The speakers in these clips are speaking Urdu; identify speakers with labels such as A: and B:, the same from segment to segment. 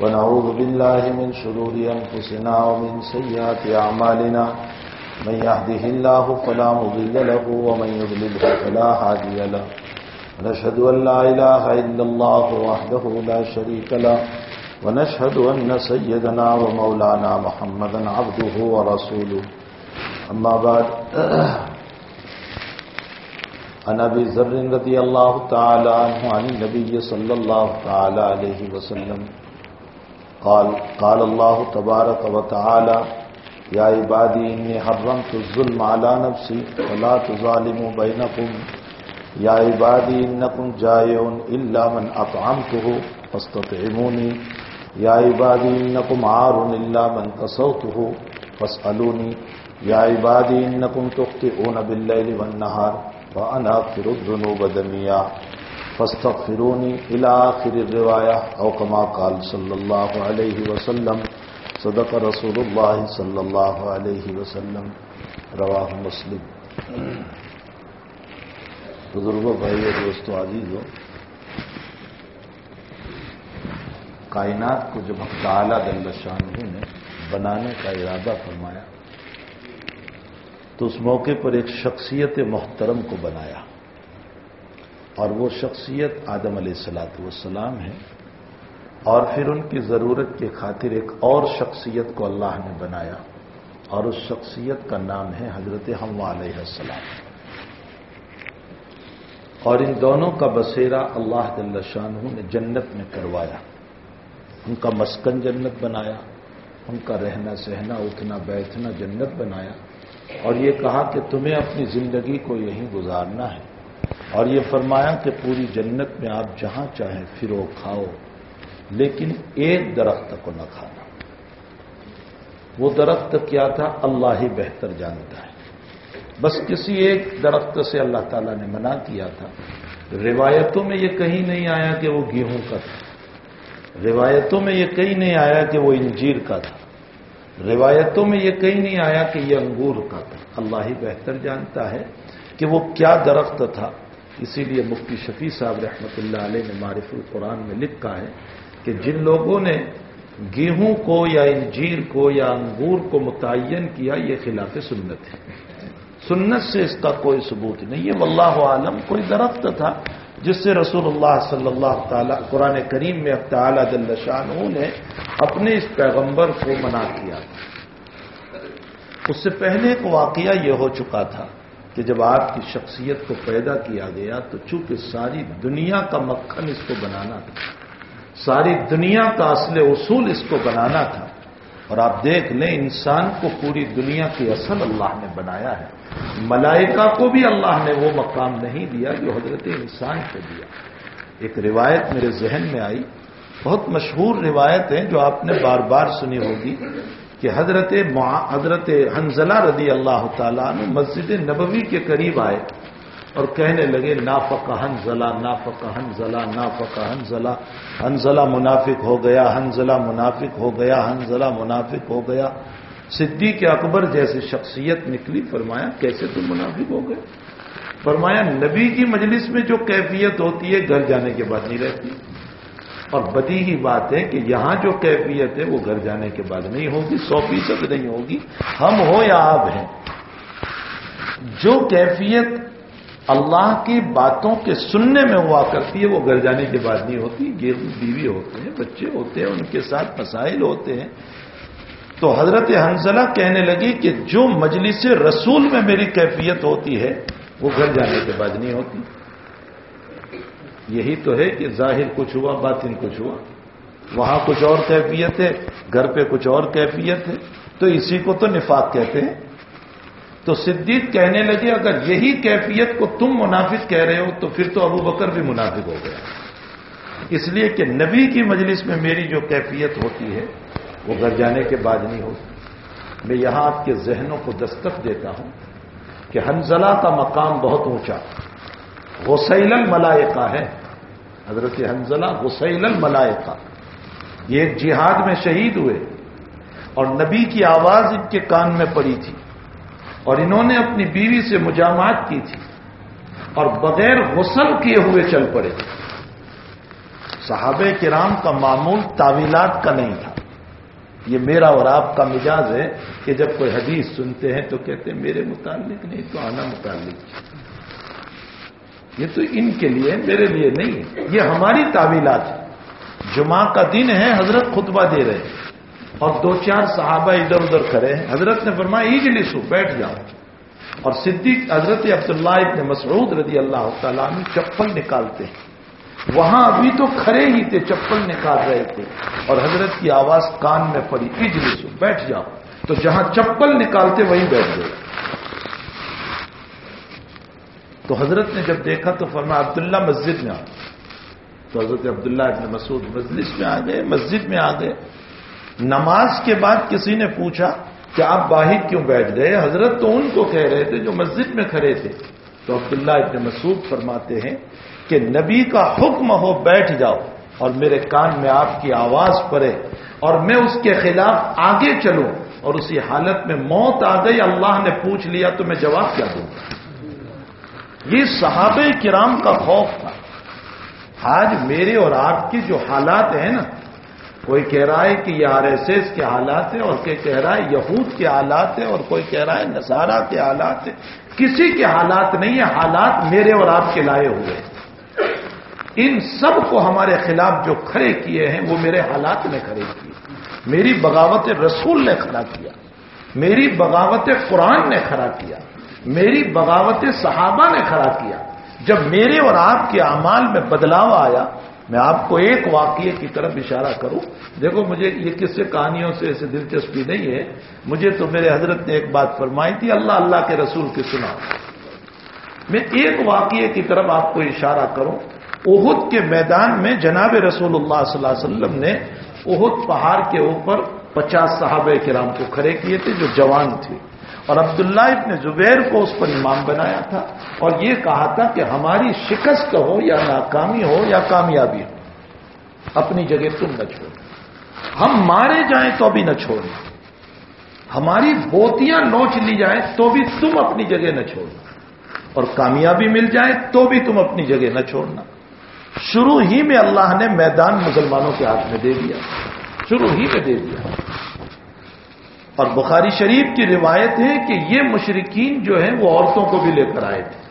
A: ونعوذ بالله من شرور أنفسنا ومن سيئات أعمالنا. من يهده الله فلا مضل له ومن يضلله فلا هادي له. ونشهد أن لا إله إلا الله وحده لا شريك له. ونشهد أن سيدنا ومولانا محمدا عبده ورسوله. أما بعد، عن أبي ذر رضي الله تعالى عنه عن النبي صلى الله تعالى عليه وسلم. قال قال الله تبارك وتعالى يا عبادي إني حرمت الظلم على نفسي ولا تظالموا بينكم يا عبادي إنكم جائعون إلا من أطعمته فاستطعموني يا عبادي إنكم عار إلا من كسوته فاسألوني يا عبادي إنكم تخطئون بالليل والنهار وأنا أغفر الذنوب دميا فاستغفروني إلى آخر الرواية أو كما قال صلى الله عليه وسلم، صدق رسول الله صلى الله عليه وسلم رواه مسلم۔ بزرگوں بھائی اور دوستوں، عزیزوں، کائنات کو جب ہم تعالیٰ دل شاہ نے بنانے کا ارادہ فرمایا، تو اس موقع پر ایک شخصیت محترم کو بنایا۔ اور وہ شخصیت آدم علیہ السلاۃ والسلام ہے اور پھر ان کی ضرورت کی خاطر ایک اور شخصیت کو اللہ نے بنایا اور اس شخصیت کا نام ہے حضرت ہم علیہ السلام۔ اور ان دونوں کا بسیرا اللہ جل شاہ نے جنت میں کروایا۔ ان کا مسکن جنت بنایا، ان کا رہنا سہنا، اٹھنا بیٹھنا جنت بنایا۔ اور یہ کہا کہ تمہیں اپنی زندگی کو یہیں گزارنا ہے۔ اور یہ فرمایا کہ پوری جنت میں آپ جہاں چاہیں پھرو کھاؤ، لیکن ایک درخت کو نہ کھانا۔ وہ درخت کیا تھا؟ اللہ ہی بہتر جانتا ہے۔ بس کسی ایک درخت سے اللہ تعالیٰ نے منع کیا تھا۔ روایتوں میں یہ کہیں نہیں آیا کہ وہ گیہوں کا تھا۔ روایتوں میں یہ کہیں نہیں آیا کہ وہ انجیر کا تھا۔ روایتوں میں یہ کہیں نہیں آیا کہ یہ انگور کا تھا۔ اللہ ہی بہتر جانتا ہے کہ وہ کیا درخت تھا۔ اسی لیے مفتی شفیع صاحب رحمۃ اللہ علیہ نے معرف القرآن میں لکھا ہے کہ جن لوگوں نے گیہوں کو یا انجیر کو یا انگور کو متعین کیا، یہ خلاف سنت ہے۔ سنت سے اس کا کوئی ثبوت نہیں یہ واللہ عالم، کوئی درخت تھا جس سے رسول اللہ صلی اللہ تعالی، قرآن کریم میں اب تعالیٰ جل شاہ نے اپنے اس پیغمبر کو منع کیا۔ اس سے پہلے ایک واقعہ یہ ہو چکا تھا۔ کہ جب آپ کی شخصیت کو پیدا کیا گیا تو چونکہ ساری دنیا کا مکھن اس کو بنانا تھا، ساری دنیا کا اصل اصول اس کو بنانا تھا، اور آپ دیکھ لیں انسان کو پوری دنیا کی اصل اللہ نے بنایا ہے۔ ملائکہ کو بھی اللہ نے وہ مقام نہیں دیا جو حضرت انسان کو دیا۔ ایک روایت میرے ذہن میں آئی، بہت مشہور روایت ہے جو آپ نے بار بار سنی ہوگی۔ کہ حضرت حضرت حنزلہ رضی اللہ تعالیٰ نے مسجد نبوی کے قریب آئے اور کہنے لگے نافق حنزلہ نافق حنزلہ نافق حنزلہ حنزلہ منافق ہو گیا، حنزلہ منافق ہو گیا، حنزلہ منافق ہو گیا۔ صدیق اکبر جیسی شخصیت نکلی، فرمایا، کیسے تم منافق ہو گئے؟ فرمایا، نبی کی مجلس میں جو کیفیت ہوتی ہے، گھر جانے کے بعد نہیں رہتی۔ اور بدی ہی بات ہے کہ یہاں جو کیفیت ہے وہ گھر جانے کے بعد نہیں ہوگی، سو فیصد نہیں ہوگی۔ ہم ہو یا آپ ہیں؟ جو کیفیت اللہ کی باتوں کے سننے میں ہوا کرتی ہے وہ گھر جانے کے بعد نہیں ہوتی۔ بیوی ہوتے ہیں، بچے ہوتے ہیں، ان کے ساتھ مسائل ہوتے ہیں۔ تو حضرت حنزلہ کہنے لگی کہ جو مجلس رسول میں میری کیفیت ہوتی ہے وہ گھر جانے کے بعد نہیں ہوتی۔ یہی تو ہے کہ ظاہر کچھ ہوا، باطن کچھ ہوا۔ وہاں کچھ اور کیفیت ہے، گھر پہ کچھ اور کیفیت ہے۔ تو اسی کو تو نفاق کہتے ہیں۔ تو صدیق کہنے لگے، اگر یہی کیفیت کو تم منافق کہہ رہے ہو، تو پھر تو ابو بکر بھی منافق ہو گیا۔ اس لیے کہ نبی کی مجلس میں میری جو کیفیت ہوتی ہے، وہ گھر جانے کے بعد نہیں ہوتی۔ میں یہاں آپ کے ذہنوں کو دستک دیتا ہوں کہ حنزلہ کا مقام بہت اونچا۔ غسیل الملائکہ ہے۔ حضرت حنزلہ غسیل الملائکہ۔ یہ ایک جہاد میں شہید ہوئے اور نبی کی آواز ان کے کان میں پڑی تھی اور انہوں نے اپنی بیوی سے مجامات کی تھی اور بغیر غسل کیے ہوئے چل پڑے۔ صحابہ کرام کا معمول تعویلات کا نہیں تھا۔ یہ میرا اور آپ کا مزاج ہے کہ جب کوئی حدیث سنتے ہیں تو کہتے ہیں، میرے متعلق نہیں تو آنا متعلق۔ یہ تو ان کے لیے، میرے لیے نہیں ہے. یہ ہماری تعویلات ہے جمعہ کا دن ہے، حضرت خطبہ دے رہے ہیں. اور دو چار صحابہ ادھر ادھر کھڑے ہیں. حضرت نے فرمایا ایج لسو بیٹھ جاؤ. اور صدیق، حضرت عبداللہ ابن مسعود رضی اللہ تعالیٰ میں چپل نکالتے ہیں. وہاں ابھی تو کھڑے ہی تھے، چپل نکال رہے تھے. اور حضرت کی آواز کان میں پڑی، ایجلی سو، بیٹھ جاؤ. تو جہاں چپل نکالتے، وہیں بیٹھ گئے. تو حضرت نے جب دیکھا تو فرما عبداللہ مسجد میں آ۔ تو حضرت عبداللہ ابن مسعود مجلس میں آ گئے، مسجد میں آ گئے۔ نماز کے بعد کسی نے پوچھا کہ آپ باہر کیوں بیٹھ گئے؟ حضرت تو ان کو کہہ رہے تھے جو مسجد میں کھڑے تھے۔ تو عبداللہ ابن مسعود فرماتے ہیں کہ نبی کا حکم ہو بیٹھ جاؤ اور میرے کان میں آپ کی آواز پڑے اور میں اس کے خلاف آگے چلوں اور اسی حالت میں موت آ گئی، اللہ نے پوچھ لیا تو میں جواب کیا دوں؟ یہ صحابہ کرام کا خوف تھا۔ آج میرے اور آپ کی جو حالات ہیں نا، کوئی کہہ رہا ہے کہ یہ آر ایس ایس کے حالات ہیں اور کوئی کہہ رہا ہے یہود کے حالات ہیں اور کوئی کہہ رہا ہے نصارہ کے حالات ہیں۔ کسی کے حالات نہیں ہے حالات میرے اور آپ کے لائے ہوئے ہیں۔ ان سب کو ہمارے خلاف جو کھڑے کیے ہیں، وہ میرے حالات نے کھڑے کیے۔ میری بغاوت رسول نے کھڑا کیا۔ میری بغاوت قرآن نے کھڑا کیا۔ میری بغاوت صحابہ نے کھڑا کیا۔ جب میرے اور آپ کے اعمال میں بدلاؤ آیا، میں آپ کو ایک واقعے کی طرف اشارہ کروں۔ دیکھو، مجھے یہ کس سے کہانیوں سے ایسے دلچسپی نہیں ہے۔ مجھے تو میرے حضرت نے ایک بات فرمائی تھی، اللہ اللہ کے رسول کی سنا میں ایک واقعے کی طرف آپ کو اشارہ کروں۔ احد کے میدان میں جناب رسول اللہ صلی اللہ علیہ وسلم نے احد پہاڑ کے اوپر پچاس صحابہ کرام کو کھڑے کیے تھے جو جوان تھے۔ اور عبداللہ ابن زبیر کو اس پر امام بنایا تھا اور یہ کہا تھا کہ ہماری شکست ہو یا ناکامی ہو یا کامیابی ہو، اپنی جگہ تم نہ چھوڑ ہم مارے جائیں تو بھی نہ چھوڑنا ہماری بوتیاں نوچ لی جائیں تو بھی تم اپنی جگہ نہ چھوڑنا اور کامیابی مل جائے تو بھی تم اپنی جگہ نہ چھوڑنا۔ شروع ہی میں اللہ نے میدان مسلمانوں کے ہاتھ میں دے دیا۔ شروع ہی میں دے دیا۔ اور بخاری شریف کی روایت ہے کہ یہ مشرقین جو ہیں وہ عورتوں کو بھی لے کر آئے تھے۔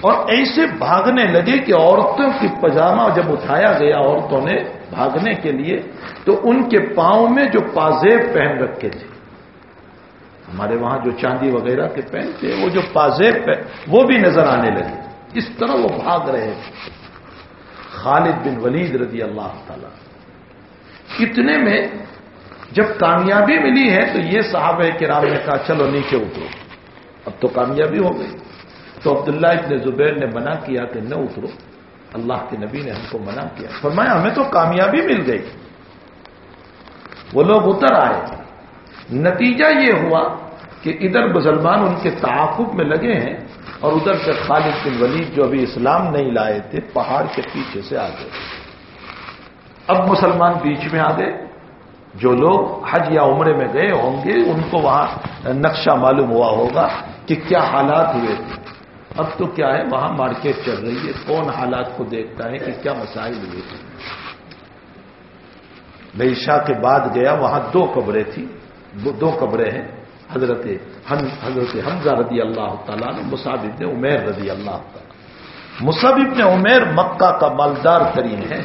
A: اور ایسے بھاگنے لگے کہ عورتوں کی پجامہ جب اٹھایا گیا عورتوں نے بھاگنے کے لیے، تو ان کے پاؤں میں جو پازیب پہن رکھے تھے۔ ہمارے وہاں جو چاندی وغیرہ کے پہنتے وہ جو پازیب وہ بھی نظر آنے لگے۔ اس طرح وہ بھاگ رہے تھے۔ خالد بن ولید رضی اللہ تعالی۔ کتنے میں جب کامیابی ملی ہے تو یہ صاحب ہے کہ نے کہا، چلو نیچے اترو۔ اب تو کامیابی ہو گئی۔ تو عبداللہ ابن زبیر نے منع کیا کہ نہ اترو۔ اللہ کے نبی نے ہم کو منع کیا۔ فرمایا، ہمیں تو کامیابی مل گئی۔ وہ لوگ اتر آئے۔ نتیجہ یہ ہوا کہ ادھر مسلمان ان کے تعاقب میں لگے ہیں اور ادھر سے خالد بن ولید جو ابھی اسلام نہیں لائے تھے، پہاڑ کے پیچھے سے آ گئے۔ اب مسلمان بیچ میں آ گئے۔ جو لوگ حج یا عمرے میں گئے ہوں گے، ان کو وہاں نقشہ معلوم ہوا ہوگا کہ کیا حالات ہوئے۔ تھے اب تو کیا ہے، وہاں مارکیٹ چل رہی ہے۔ کون حالات کو دیکھتا ہے کہ کیا مسائل ہوئے تھے۔ میں عشاء کے بعد گیا، وہاں دو قبریں تھیں۔ دو قبریں ہیں، حضرت حضرت حمزہ رضی اللہ تعالیٰ نے مصعب ابن عمیر رضی اللہ تعالیٰ مصعب ابن عمیر مکہ کا مالدار ترین ہے۔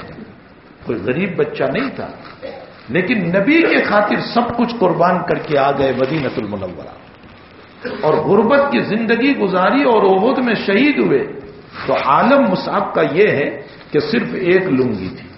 A: کوئی غریب بچہ نہیں تھا۔ لیکن نبی کے خاطر سب کچھ قربان کر کے آ گئے مدینت المنورہ۔ اور غربت کی زندگی گزاری اور عہد میں شہید ہوئے۔ تو عالم مصعب کا یہ ہے کہ صرف ایک لنگی تھی۔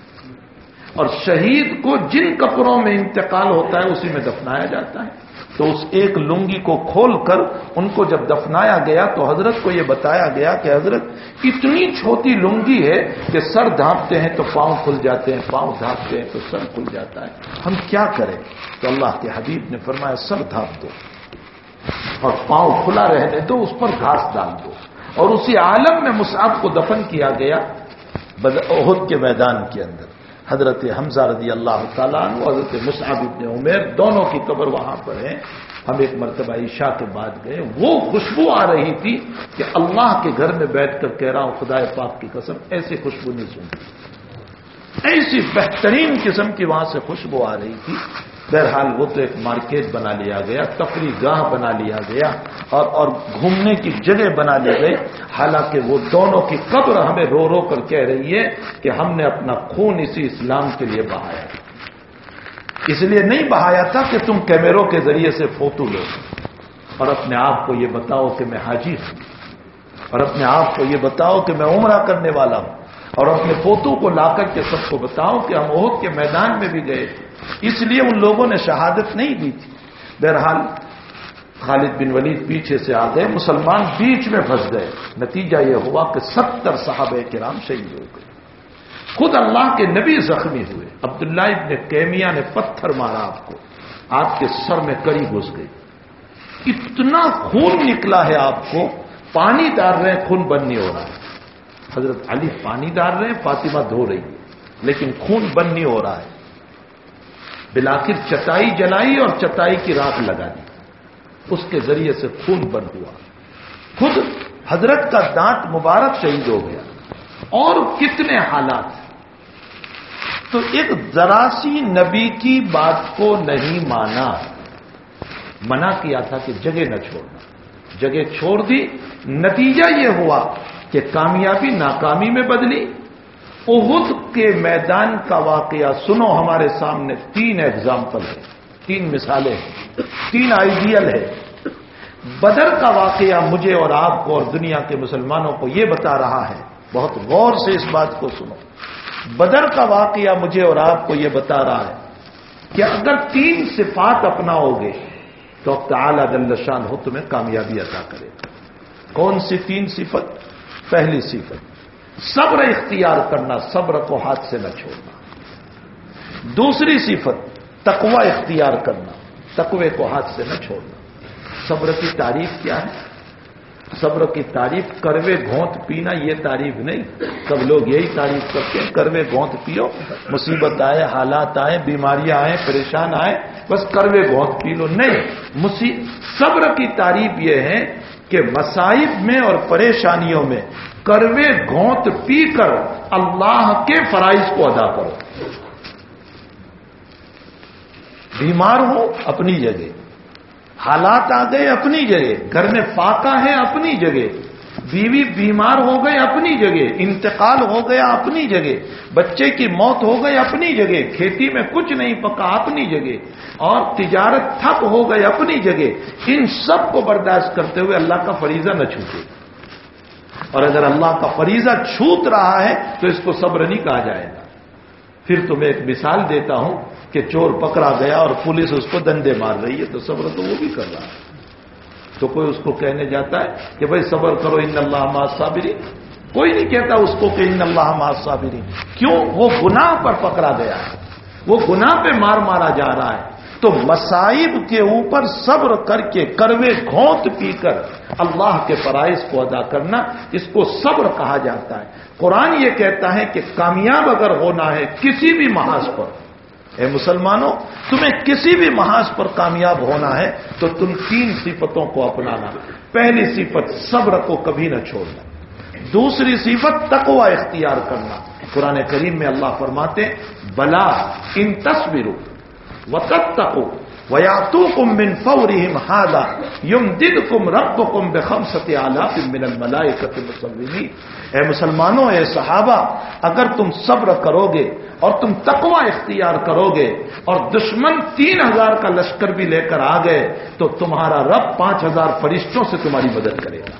A: اور شہید کو جن کپڑوں میں انتقال ہوتا ہے، اسی میں دفنایا جاتا ہے۔ تو اس ایک لنگی کو کھول کر ان کو جب دفنایا گیا تو حضرت کو یہ بتایا گیا کہ حضرت اتنی چھوٹی لنگی ہے کہ سر ڈھانپتے ہیں تو پاؤں کھل جاتے ہیں، پاؤں ڈھانپتے ہیں تو سر کھل جاتا ہے۔ ہم کیا کریں؟ تو اللہ کے حبیب نے فرمایا، سر ڈھانپ دو۔ اور پاؤں کھلا رہنے دو، اس پر گھاس ڈال دو۔ اور اسی عالم میں مصعب کو دفن کیا گیا عہد کے میدان کے اندر۔ حضرت حمزہ رضی اللہ تعالیٰ عنہ حضرت مصعب ابن عمیر دونوں کی قبر وہاں پر ہے ہم ایک مرتبہ عشاء کے بعد گئے۔ وہ خوشبو آ رہی تھی کہ اللہ کے گھر میں بیٹھ کر کہہ رہا ہوں خدا پاک کی قسم، ایسی خوشبو نہیں سنتی ایسی بہترین قسم کی وہاں سے خوشبو آ رہی تھی۔ بہرحال وہ تو ایک مارکیٹ بنا لیا گیا، تفریح گاہ بنا لیا گیا اور اور گھومنے کی جگہ بنا لی گئی۔ حالانکہ وہ دونوں کی قبر ہمیں رو رو کر کہہ رہی ہے کہ ہم نے اپنا خون اسی اسلام کے لیے بہایا۔ اس لیے نہیں بہایا تھا کہ تم کیمروں کے ذریعے سے فوٹو لو۔ اور اپنے آپ کو یہ بتاؤ کہ میں حاجی ہوں۔ اور اپنے آپ کو یہ بتاؤ کہ میں عمرہ کرنے والا ہوں۔ اور اپنے پوتوں کو لا کر کے سب کو بتاؤ کہ ہم عہد کے میدان میں بھی گئے تھے۔ اس لیے ان لوگوں نے شہادت نہیں دی تھی۔ بہرحال خالد بن ولید پیچھے سے آ گئے، مسلمان بیچ میں پھنس گئے۔ نتیجہ یہ ہوا کہ ستر صحابہ کرام شہید ہو گئے۔ خود اللہ کے نبی زخمی ہوئے۔ عبداللہ ابن کیمیا نے پتھر مارا آپ کو۔ آپ کے سر میں کڑی گھس گئی۔ اتنا خون نکلا ہے آپ کو، پانی ڈال رہے ہیں خون بند نہیں ہو رہا ہے۔ حضرت علی پانی ڈال رہے ہیں فاطمہ دھو رہی ہے، لیکن خون بند نہیں ہو رہا ہے۔ بلاخر چٹائی جلائی اور چٹائی کی راک لگا دی۔ اس کے ذریعے سے خون بند ہوا۔ خود حضرت کا دانت مبارک شہید ہو گیا۔ اور کتنے حالات۔ تو ایک ذراسی نبی کی بات کو نہیں مانا۔ منع کیا تھا کہ جگہ نہ چھوڑنا۔ جگہ چھوڑ دی۔ نتیجہ یہ ہوا کہ کامیابی ناکامی میں بدلی۔ اہد کے میدان کا واقعہ سنو ہمارے سامنے تین ایگزامپل ہے، تین مثالیں ہیں، تین آئیڈیل ہے۔ بدر کا واقعہ مجھے اور آپ کو اور دنیا کے مسلمانوں کو یہ بتا رہا ہے، بہت غور سے اس بات کو سنو۔ بدر کا واقعہ مجھے اور آپ کو یہ بتا رہا ہے کہ اگر تین صفات اپناؤ گے تو اب تعالی دلشان ہو تمہیں کامیابی عطا کرے۔ گا کون سی تین صفت؟ پہلی صفت صبر اختیار کرنا، صبر کو ہاتھ سے نہ چھوڑنا۔ دوسری صفت، تقوی اختیار کرنا، تقوی کو ہاتھ سے نہ چھوڑنا۔ صبر کی تعریف کیا ہے؟ صبر کی تعریف، کروے گھونت پینا یہ تعریف نہیں۔ سب لوگ یہی تعریف کرتے ہیں، کروے گھونت پیو، مصیبت آئے، حالات آئے، بیماریاں آئے، پریشان آئے، بس کروے گھونت پی لو۔ نہیں صبر کی تعریف یہ ہے کہ مصائب میں اور پریشانیوں میں کروے گھونت پی کر اللہ کے فرائض کو ادا کرو۔ بیمار ہو، اپنی جگہ۔ حالات آ گئے، اپنی جگہ۔ گھر میں فاقہ ہے، اپنی جگہ۔ بیوی بیمار ہو گئے، اپنی جگہ۔ انتقال ہو گیا، اپنی جگہ۔ بچے کی موت ہو گئی، اپنی جگہ۔ کھیتی میں کچھ نہیں پکا، اپنی جگہ۔ اور تجارت تھپ ہو گئی، اپنی جگہ۔ ان سب کو برداشت کرتے ہوئے اللہ کا فریضہ نہ چھوٹے۔ اور اگر اللہ کا فریضہ چھوٹ رہا ہے تو اس کو صبر نہیں کہا جائے گا۔ پھر تمہیں ایک مثال دیتا ہوں کہ چور پکڑا گیا اور پولیس اس کو دندے مار رہی ہے، تو صبر تو وہ بھی کر رہا ہے۔ تو کوئی اس کو کہنے جاتا ہے کہ بھائی صبر کرو، ان اللہ ما صابری کوئی نہیں کہتا اس کو کہ ان اللہ ما صابری کیوں؟ وہ گناہ پر پکڑا گیا۔ ہے وہ گناہ پہ مار مارا جا رہا ہے۔ تو مسائب کے اوپر صبر کر کے کروے گھونت پی کر اللہ کے فرائض کو ادا کرنا اس کو صبر کہا جاتا ہے۔ قرآن یہ کہتا ہے کہ کامیاب اگر ہونا ہے کسی بھی محاذ پر، اے مسلمانوں، تمہیں کسی بھی محاذ پر کامیاب ہونا ہے تو تم تین صفتوں کو اپنانا۔ پہلی صفت، صبر کو کبھی نہ چھوڑنا۔ دوسری صفت، تقوی اختیار کرنا۔ قرآن کریم میں اللہ فرماتے بلا ان تصویروں وقت تکو ویاتو کم بن فوری ہادا یم دد کم رب کم بے خم ست من الملائے اے مسلمانوں، اے صحابہ، اگر تم صبر کرو گے اور تم تقوا اختیار کرو گے اور دشمن تین ہزار کا لشکر بھی لے کر آ گئے، تو تمہارا رب پانچ ہزار فرشتوں سے تمہاری مدد کرے گا۔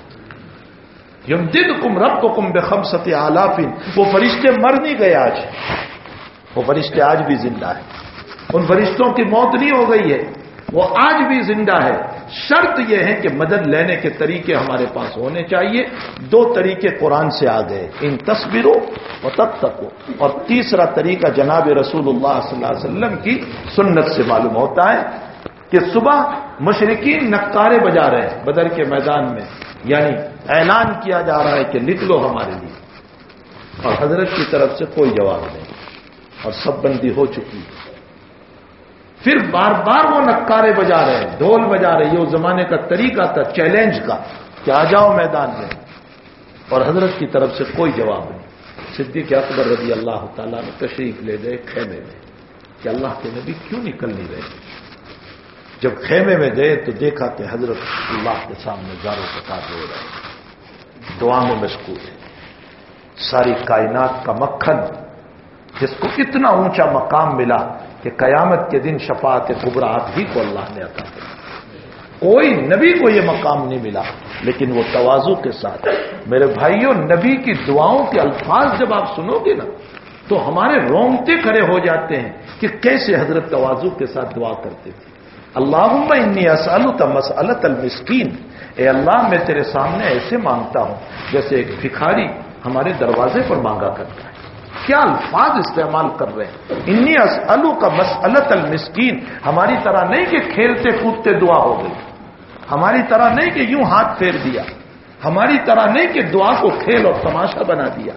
A: یم دد کم رب کو کم بے خم ست وہ فرشتے مر نہیں گئے آج، وہ فرشتے آج بھی زندہ ہیں۔ ان فرشتوں کی موت نہیں ہو گئی ہے۔ وہ آج بھی زندہ ہے۔ شرط یہ ہے کہ مدد لینے کے طریقے ہمارے پاس ہونے چاہیے۔ دو طریقے قرآن سے آ گئے ان تصویروں و تب تک اور تیسرا طریقہ جناب رسول اللہ صلی اللہ علیہ وسلم کی سنت سے معلوم ہوتا ہے کہ صبح مشرقین نقارے بجا رہے ہیں۔ بدر کے میدان میں۔ یعنی اعلان کیا جا رہا ہے کہ نکلو ہمارے لیے۔ اور حضرت کی طرف سے کوئی جواب نہیں۔ اور سب بندی ہو چکی۔ ہے پھر بار بار وہ نکارے بجا رہے ہیں، ڈھول بجا رہے یہ اس زمانے کا طریقہ تھا چیلنج کا، کہ آ جاؤ میدان میں۔ اور حضرت کی طرف سے کوئی جواب نہیں۔ صدیق اکبر رضی اللہ تعالیٰ نے تشریف لے گئے خیمے میں، کہ اللہ کے نبی کیوں نکل نہیں رہے؟ جب خیمے میں گئے تو دیکھا کہ حضرت اللہ کے سامنے زاروں پکار ہو رہے ہیں دعا میں مشکور ہے۔ ساری کائنات کا مکھن، جس کو اتنا اونچا مقام ملا کہ قیامت کے دن شفاعت قبرات ہی کو اللہ نے عطا کیا کوئی نبی کو یہ مقام نہیں ملا، لیکن وہ توازو کے ساتھ۔ میرے بھائیوں نبی کی دعاؤں کے الفاظ جب آپ سنو گے نا، تو ہمارے رونگتے کھڑے ہو جاتے ہیں کہ کیسے حضرت توازو کے ساتھ دعا کرتے تھے۔ اللہ انی اسلط مسلط المسکین۔ اے اللہ، میں تیرے سامنے ایسے مانگتا ہوں، جیسے ایک بھکھاری ہمارے دروازے پر مانگا کرتا ہے۔ کیا الفاظ استعمال کر رہے ہیں؟ انی اسلو کا مسلط المسکین۔ ہماری طرح نہیں کہ کھیلتے کودتے دعا ہو گئی۔ ہماری طرح نہیں کہ یوں ہاتھ پھیر دیا۔ ہماری طرح نہیں کہ دعا کو کھیل اور تماشا بنا دیا۔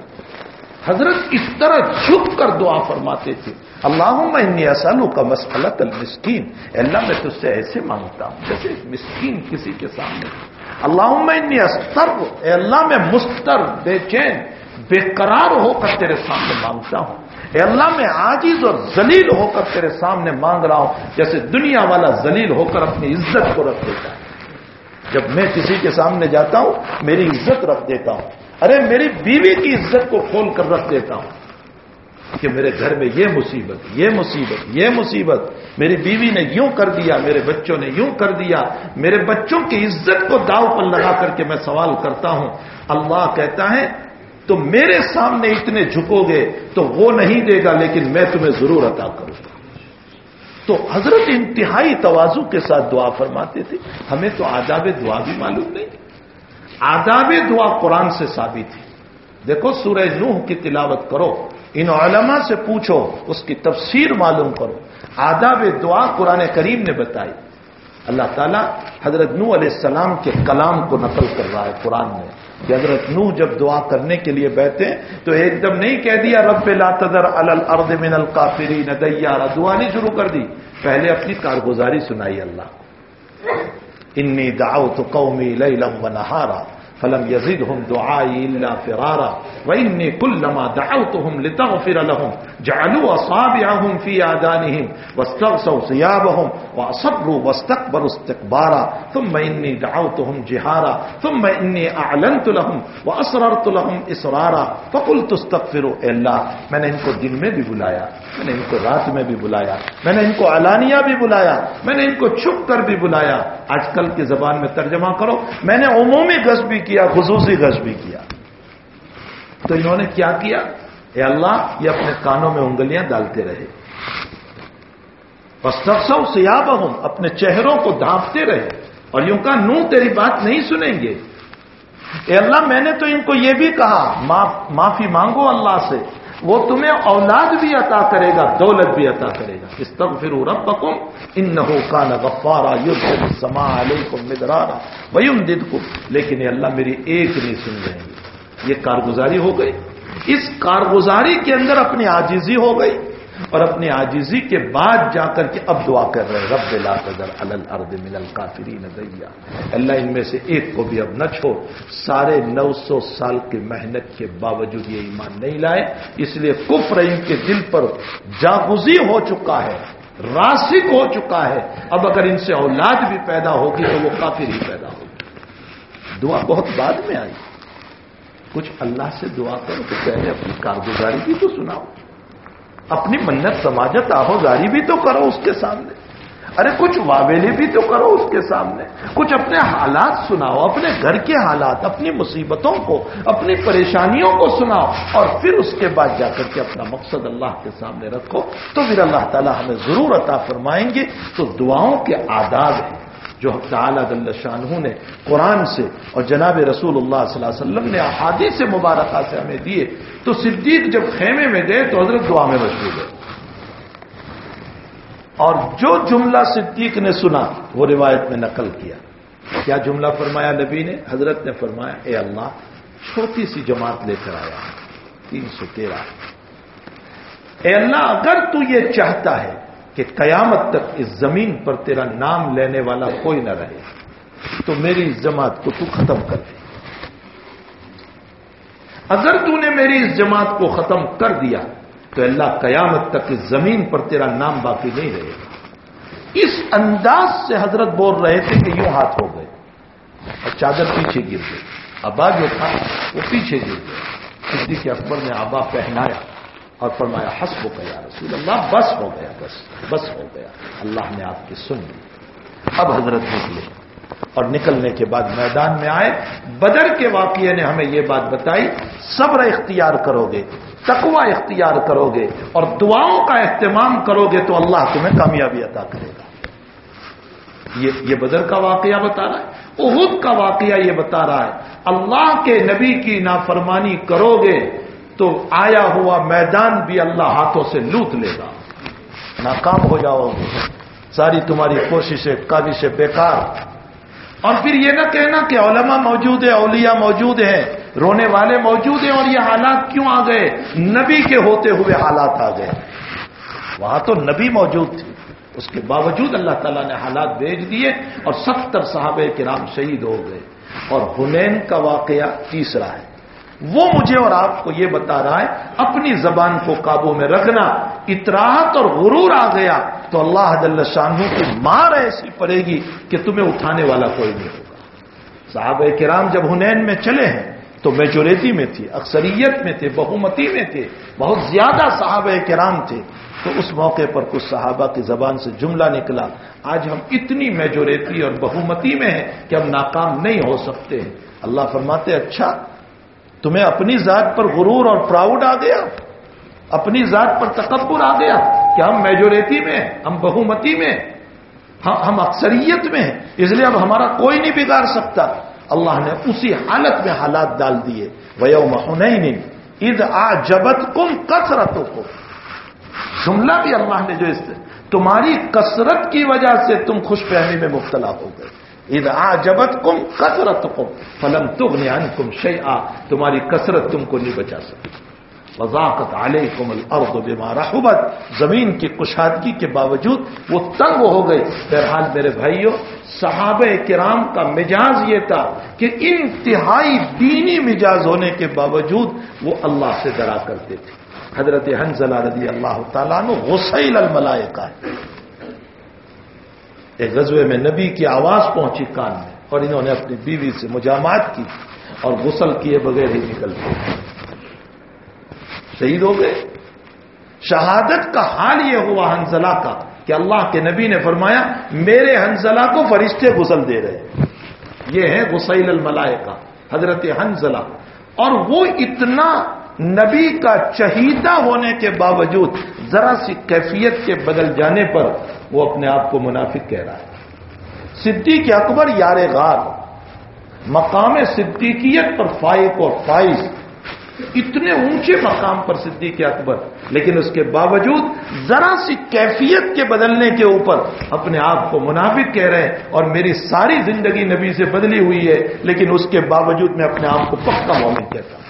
A: حضرت اس طرح جھک کر دعا فرماتے تھے۔ اللہ انی اسلو کا مسلط المسکین اللہ، میں تجھ سے ایسے مانگتا ہوں جیسے مسکین کسی کے سامنے۔ اللہ انی استر۔ اے اللہ، میں مستر، بے چین۔ بے قرار ہو کر تیرے سامنے مانگتا ہوں۔ اے اللہ، میں آجیز اور ذلیل ہو کر تیرے سامنے مانگ رہا ہوں۔ جیسے دنیا والا ذلیل ہو کر اپنی عزت کو رکھ دیتا ہے۔ جب میں کسی کے سامنے جاتا ہوں، میری عزت رکھ دیتا ہوں۔ ارے، میری بیوی کی عزت کو کھول کر رکھ دیتا ہوں۔ کہ میرے گھر میں یہ مصیبت یہ مصیبت یہ مصیبت۔ میری بیوی نے یوں کر دیا، میرے بچوں نے یوں کر دیا۔ میرے بچوں کی عزت کو داؤ پر لگا کر کے میں سوال کرتا ہوں۔ اللہ کہتا ہے تو میرے سامنے اتنے جھکو گے تو وہ نہیں دے گا، لیکن میں تمہیں ضرور عطا کروں گا۔ تو حضرت انتہائی توازو کے ساتھ دعا فرماتے تھے۔ ہمیں تو آداب دعا بھی معلوم نہیں۔ آداب دعا قرآن سے ثابت ہے۔ دیکھو، سورہ نوح کی تلاوت کرو۔ ان علماء سے پوچھو، اس کی تفسیر معلوم کرو۔ آداب دعا قرآن کریم نے بتائی۔ اللہ تعالیٰ حضرت نو علیہ السلام کے کلام کو نقل کر رہا ہے قرآن میں۔ کہ حضرت نو جب دعا کرنے کے لیے بیٹھے تو ایک دم نہیں کہہ دیا رب لا تذر الارض من القافرین دیارا دعا نہیں شروع کر دی۔ پہلے اپنی کارگزاری سنائی اللہ انی دعوت قومی لیلم و نہارا۔ فلم يزدهم دعائي الا فرارا واني كلما دعوتهم لتغفر لهم جعلوا اصابعهم في اذانهم واستغشوا ثيابهم واصروا واستكبروا استكبارا ثم اني دعوتهم جهارا ثم اني اعلنت لهم واسررت لهم اسرارا فقلت استغفروا الا میں نے ان کو دن میں بھی بلایا میں نے ان کو رات میں بھی بلایا میں نے ان کو علانیہ بھی بلایا میں نے ان کو چھپ کر بھی بلایا آج کل کی زبان میں ترجمہ کرو میں نے عمومی غصب بھی کیا، خصوصی غش بھی کیا۔ تو انہوں نے کیا کیا؟ اے اللہ، یہ اپنے کانوں میں انگلیاں ڈالتے رہے۔ بس سب سیاب ہوں اپنے چہروں کو ڈھانپتے رہے۔ اور یوں کہا، نو، تیری بات نہیں سنیں گے۔ اے اللہ، میں نے تو ان کو یہ بھی کہا معافی مانگو اللہ سے۔ وہ تمہیں اولاد بھی عطا کرے گا، دولت بھی عطا کرے گا۔ اس طرح پھر کان ان کا نہ غفارا، یرسل سما علیکم مدرارا ویمددکم۔ دد کو لیکن یہ اللہ، میری ایک نہیں سن رہے ہیں۔ یہ کارگزاری ہو گئی۔ اس کارگزاری کے اندر اپنی آجیزی ہو گئی۔ اور اپنی آجیزی کے بعد جا کر کے اب دعا کر رہے رب لا قدر الارض من الکافرین دیا اللہ ان میں سے ایک کو بھی اب نہ چھوڑ، سارے نو سو سال کی محنت کے باوجود یہ ایمان نہیں لائے، اس لیے کفر ان کے دل پر جاگزی ہو چکا ہے، راسک ہو چکا ہے۔ اب اگر ان سے اولاد بھی پیدا ہوگی تو وہ کافر ہی پیدا ہوگی۔ دعا بہت بعد میں آئی۔ کچھ اللہ سے دعا کرو تو پہلے اپنی کارگزاری بھی تو سناؤ۔ اپنی منت، سماجت آہو گاری بھی تو کرو اس کے سامنے۔ ارے، کچھ واویلی بھی تو کرو اس کے سامنے۔ کچھ اپنے حالات سناؤ، اپنے گھر کے حالات، اپنی مصیبتوں کو، اپنی پریشانیوں کو سناؤ۔ اور پھر اس کے بعد جا کر کے اپنا مقصد اللہ کے سامنے رکھو۔ تو پھر اللہ تعالیٰ ہمیں ضرور عطا فرمائیں گے۔ تو دعاؤں کے آداب ہیں۔ جو تعالیٰ شاہ نے قرآن سے اور جناب رسول اللہ صلی اللہ علیہ وسلم نے احادیث سے مبارکہ سے ہمیں دیے، تو صدیق جب خیمے میں گئے تو حضرت دعا میں مشہور گئے اور جو جملہ صدیق نے سنا، وہ روایت میں نقل کیا۔ کیا جملہ فرمایا نبی نے؟ حضرت نے فرمایا، اے اللہ، چھوٹی سی جماعت لے کر آیا، تین سو تیرہ۔ اے اللہ، اگر تو یہ چاہتا ہے کہ قیامت تک اس زمین پر تیرا نام لینے والا کوئی نہ رہے تو میری اس جماعت کو تو ختم کر دے۔ اگر تو نے میری اس جماعت کو ختم کر دیا تو اللہ قیامت تک اس زمین پر تیرا نام باقی نہیں رہے گا۔ اس انداز سے حضرت بول رہے تھے کہ یوں ہاتھ ہو گئے۔ اور چادر پیچھے گر گئی ابا جو تھا وہ پیچھے گر گئے۔ صدیق اکبر نے آبا پہنایا۔ اور فرمایا حسب گیا رسول اللہ، بس ہو گیا، بس بس ہو گیا۔ اللہ نے آپ کی سن لی۔ اب حضرت نکلے اور نکلنے کے بعد میدان میں آئے۔ بدر کے واقعے نے ہمیں یہ بات بتائی، صبر اختیار کرو گے تقوی اختیار کرو گے اور دعاؤں کا اہتمام کرو گے تو اللہ تمہیں کامیابی عطا کرے گا۔ یہ بدر کا واقعہ بتا رہا ہے۔ احد کا واقعہ یہ بتا رہا ہے۔ اللہ کے نبی کی نافرمانی کرو گے تو آیا ہوا میدان بھی اللہ ہاتھوں سے لوٹ لے گا۔ ناکام ہو جاؤ گے۔ ساری تمہاری کوششیں کابشیں بیکار۔ اور پھر یہ نہ کہنا کہ علماء موجود ہے اولیاء موجود ہیں۔ رونے والے موجود ہیں اور یہ حالات کیوں آ گئے؟ نبی کے ہوتے ہوئے حالات آ گئے۔ وہاں تو نبی موجود تھی اس کے باوجود اللہ تعالیٰ نے حالات بھیج دیے اور ستر صحابہ کرام شہید ہو گئے۔ اور حنین کا واقعہ تیسرا ہے۔ وہ مجھے اور آپ کو یہ بتا رہا ہے، اپنی زبان کو قابو میں رکھنا، اطراحت اور غرور آ گیا، تو اللہ جل شاہ کی مار ایسی پڑے گی کہ تمہیں اٹھانے والا کوئی نہیں ہوگا۔ صحابہ کرام جب ہنین میں چلے ہیں، تو میجوریٹی میں تھی اکثریت میں تھے، بہومتی میں تھے، بہت زیادہ صحابہ کرام تھے۔ تو اس موقع پر کچھ صحابہ کی زبان سے جملہ نکلا، آج ہم اتنی میجوریٹی اور بہومتی میں ہیں کہ ہم ناکام نہیں ہو سکتے اللہ فرماتے اچھا تمہیں اپنی ذات پر غرور اور پراؤڈ آ گیا، اپنی ذات پر تکبر آ گیا کہ ہم میجوریٹی میں ہم بہومتی میں ہم اکثریت میں ہیں۔ اس لیے اب ہمارا کوئی نہیں بگاڑ سکتا۔ اللہ نے اسی حالت میں حالات ڈال دیے۔ ویوم حنین عید آ جبت کم کثرتوں کو جملہ بھی اللہ نے جو اس تمہاری کثرت کی وجہ سے تم خوش فہمی میں مبتلا ہو گئے۔ عید آ جبت کم کثرت کم فلم تغنی کم شی تمہاری کثرت تم کو نہیں بچا سکتی۔ وضاقت علیکم الارض بما رحبت، زمین کی کشادگی کے باوجود وہ تنگ ہو گئے۔ بہرحال میرے بھائیوں صحابہ کرام کا مزاج یہ تھا کہ انتہائی دینی مزاج ہونے کے باوجود وہ اللہ سے ڈرا کرتے تھے۔ حضرت حنزلہ رضی اللہ تعالیٰ نے غسیل الملائکہ ہے ایک غزوے میں نبی کی آواز پہنچی کان میں اور انہوں نے اپنی بیوی سے مجامات کی اور غسل کیے بغیر ہی نکل گئے۔ شہید ہو گئے۔ شہادت کا حال یہ ہوا ہنزلہ کا کہ اللہ کے نبی نے فرمایا، میرے ہنزلہ کو فرشتے غسل دے رہے۔ یہ ہے غسیل الملائے کا حضرت حنزلہ۔ اور وہ اتنا نبی کا چہیدہ ہونے کے باوجود ذرا سی کیفیت کے بدل جانے پر وہ اپنے آپ کو منافق کہہ رہا ہے۔ صدیق اکبر یار غار، مقام صدیقیت پر فائق اور فائز، اتنے اونچے مقام پر صدیق اکبر، لیکن اس کے باوجود ذرا سی کیفیت کے بدلنے کے اوپر اپنے آپ کو منافق کہہ رہے ہیں اور میری ساری زندگی نبی سے بدلی ہوئی ہے، لیکن اس کے باوجود میں اپنے آپ کو پکا مومن کہتا ہوں۔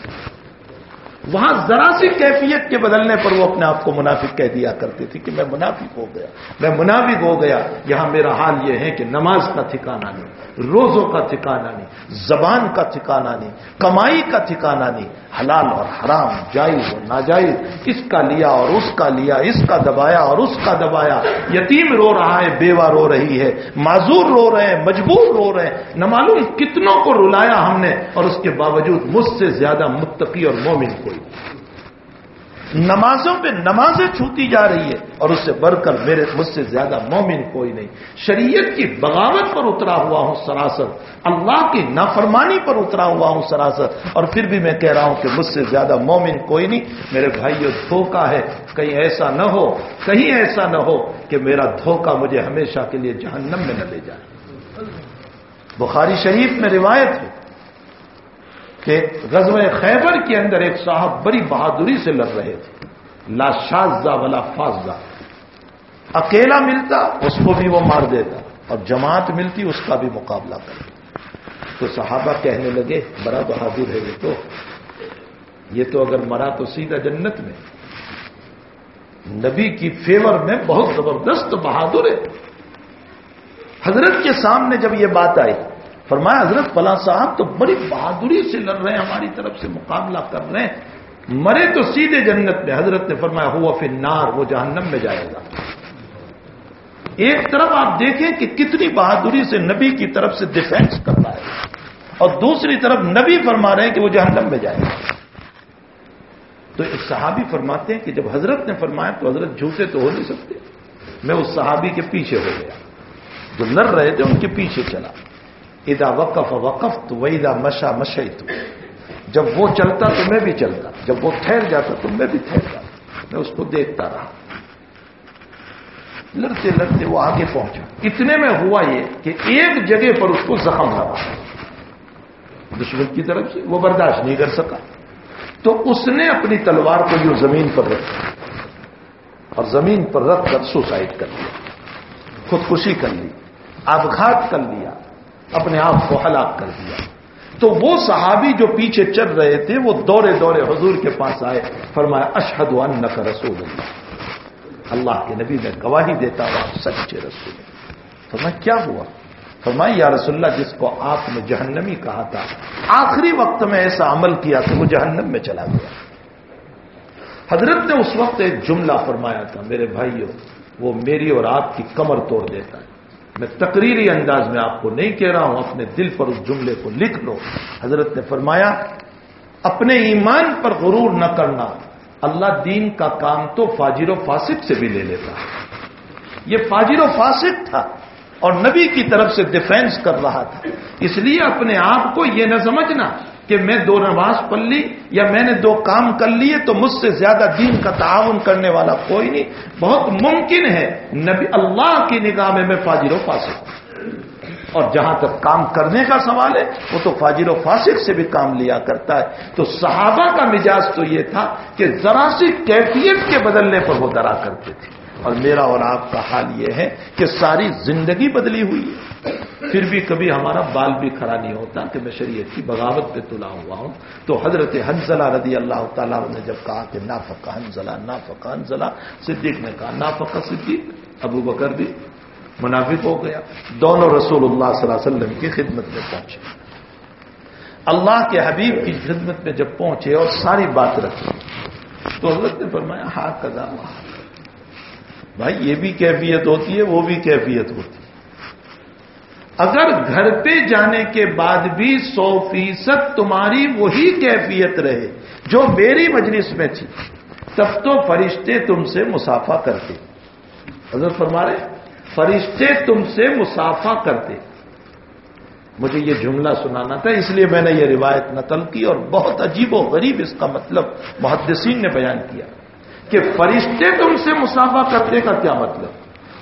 A: وہاں ذرا سی کیفیت کے بدلنے پر وہ اپنے آپ کو منافق کہہ دیا کرتے تھے کہ میں منافق ہو گیا، میں منافق ہو گیا، یہاں میرا حال یہ ہے کہ نماز کا ٹھکانا نہیں، روزوں کا ٹھکانا نہیں، زبان کا ٹھکانا نہیں، کمائی کا ٹھکانا نہیں حلال اور حرام، جائز اور ناجائز، اس کا لیا اور اس کا لیا، اس کا دبایا اور اس کا دبایا۔ یتیم رو رہا ہے، بیوہ رو رہی ہے، معذور رو رہے ہیں، مجبور رو رہے ہیں۔ نہ معلوم کتنوں کو رلایا ہم نے اور اس کے باوجود مجھ سے زیادہ متقی اور مومن کوئی۔ نمازوں پہ نمازیں چھوتی جا رہی ہے اور اس سے بڑھ کر میرے مجھ سے زیادہ مومن کوئی نہیں۔ شریعت کی بغاوت پر اترا ہوا ہوں سراسر۔ اللہ کی نافرمانی پر اترا ہوا ہوں سراسر۔ اور پھر بھی میں کہہ رہا ہوں کہ مجھ سے زیادہ مومن کوئی نہیں۔ میرے بھائیو، دھوکہ ہے۔ کہیں ایسا نہ ہو، کہیں ایسا نہ ہو کہ میرا دھوکہ مجھے ہمیشہ کے لیے جہنم میں نہ لے جائے۔ بخاری شریف میں روایت ہے۔ کہ غزوہ خیبر کے اندر ایک صاحب بڑی بہادری سے لڑ رہے تھے۔ لا شازہ ولا فاضہ اکیلا ملتا، اس کو بھی وہ مار دیتا۔ اور جماعت ملتی، اس کا بھی مقابلہ کرتا تو صحابہ کہنے لگے، بڑا بہادر ہے یہ تو۔ یہ تو اگر مرا تو سیدھا جنت میں۔ نبی کی فیور میں بہت زبردست بہادر ہے۔ حضرت کے سامنے جب یہ بات آئی فرمایا حضرت فلاں صاحب تو بڑی بہادری سے لڑ رہے ہیں، ہماری طرف سے مقابلہ کر رہے ہیں۔ مرے تو سیدھے جنت میں، حضرت نے فرمایا، ہوا پھر نار وہ جہنم میں جائے گا۔ ایک طرف آپ دیکھیں کہ کتنی بہادری سے نبی کی طرف سے ڈیفینس کر رہا ہے، اور دوسری طرف نبی فرما رہے ہیں کہ وہ جہنم میں جائے گا۔ تو ایک صحابی فرماتے ہیں کہ جب حضرت نے فرمایا تو حضرت جھوٹے تو ہو نہیں سکتے۔ میں اس صحابی کے پیچھے ہو گیا۔ جو لڑ رہے تھے، ان کے پیچھے چلا۔ ادا وقف وقف تو ویدا مشا مشئی تو جب وہ چلتا تو میں بھی چلتا، جب وہ ٹھہر جاتا تو میں بھی ٹھہر جاتا، میں اس کو دیکھتا رہا۔ لڑتے لڑتے وہ آگے پہنچا۔ اتنے میں ہوا یہ کہ ایک جگہ پر اس کو زخم لگا۔ دشمن کی طرف سے وہ برداشت نہیں کر سکا۔ تو اس نے اپنی تلوار کو جو زمین پر رکھا اور زمین پر رکھ کر سوسائڈ کر لیا خودکشی کر لی آبگھات کر لیا۔ اپنے آپ کو ہلاک کر دیا۔ تو وہ صحابی جو پیچھے چل رہے تھے، وہ دورے دورے حضور کے پاس آئے، فرمایا اشہد ان کا رسول اللہ اللہ کے نبی میں گواہی دیتا ہوں سچے رسول فرمایا، کیا ہوا؟ فرمایا، یا رسول اللہ، جس کو آپ نے جہنمی کہا تھا، آخری وقت میں ایسا عمل کیا کہ وہ جہنم میں چلا گیا۔ حضرت نے اس وقت ایک جملہ فرمایا تھا، میرے بھائیوں وہ میری اور آپ کی کمر توڑ دیتا ہے۔ میں تقریری انداز میں آپ کو نہیں کہہ رہا ہوں، اپنے دل پر اس جملے کو لکھ لو۔ حضرت نے فرمایا، اپنے ایمان پر غرور نہ کرنا، اللہ دین کا کام تو فاجر و فاسق سے بھی لے لیتا۔ یہ فاجر و فاسق تھا اور نبی کی طرف سے ڈیفینس کر رہا تھا۔ اس لیے اپنے آپ کو یہ نہ سمجھنا۔ کہ میں دو نماز پڑھ لی یا میں نے دو کام کر لیے تو مجھ سے زیادہ دین کا تعاون کرنے والا کوئی نہیں۔ بہت ممکن ہے نبی اللہ کی نگاہ میں میں فاجر و فاسق اور جہاں تک کام کرنے کا سوال ہے، وہ تو فاجر و فاسق سے بھی کام لیا کرتا ہے۔ تو صحابہ کا مزاج تو یہ تھا کہ ذرا سی کیفیت کے بدلنے پر وہ ڈرا کرتے تھے۔ اور میرا اور آپ کا حال یہ ہے کہ ساری زندگی بدلی ہوئی ہے۔ پھر بھی کبھی ہمارا بال بھی کھڑا نہیں ہوتا کہ میں شریعت کی بغاوت پہ تلا ہوا ہوں۔ تو حضرت حنزلہ رضی اللہ تعالیٰ نے جب کہا کہ نا فقہ حنزلہ نا فقہ حنزلہ، صدیق نے کہا نا فقہ صدیق، ابو بکر بھی منافق ہو گیا۔ دونوں رسول اللہ صلی اللہ علیہ وسلم کی خدمت میں پہنچے۔ اللہ کے حبیب کی خدمت میں جب پہنچے اور ساری بات رکھی تو حضرت نے فرمایا ہاتھ کا وہاں بھائی یہ بھی کیفیت ہوتی ہے، وہ بھی کیفیت ہوتی ہے۔ اگر گھر پہ جانے کے بعد بھی سو فیصد تمہاری وہی کیفیت رہے، جو میری مجلس میں تھی، تب تو فرشتے تم سے مسافہ کرتے۔ حضرت فرما رہے فرشتے تم سے مسافہ کرتے۔ مجھے یہ جملہ سنانا تھا، اس لیے میں نے یہ روایت نقل کی اور بہت عجیب و غریب اس کا مطلب محدثین نے بیان کیا۔ کہ فرشتے تم سے مسافہ کرنے کا کیا مطلب؟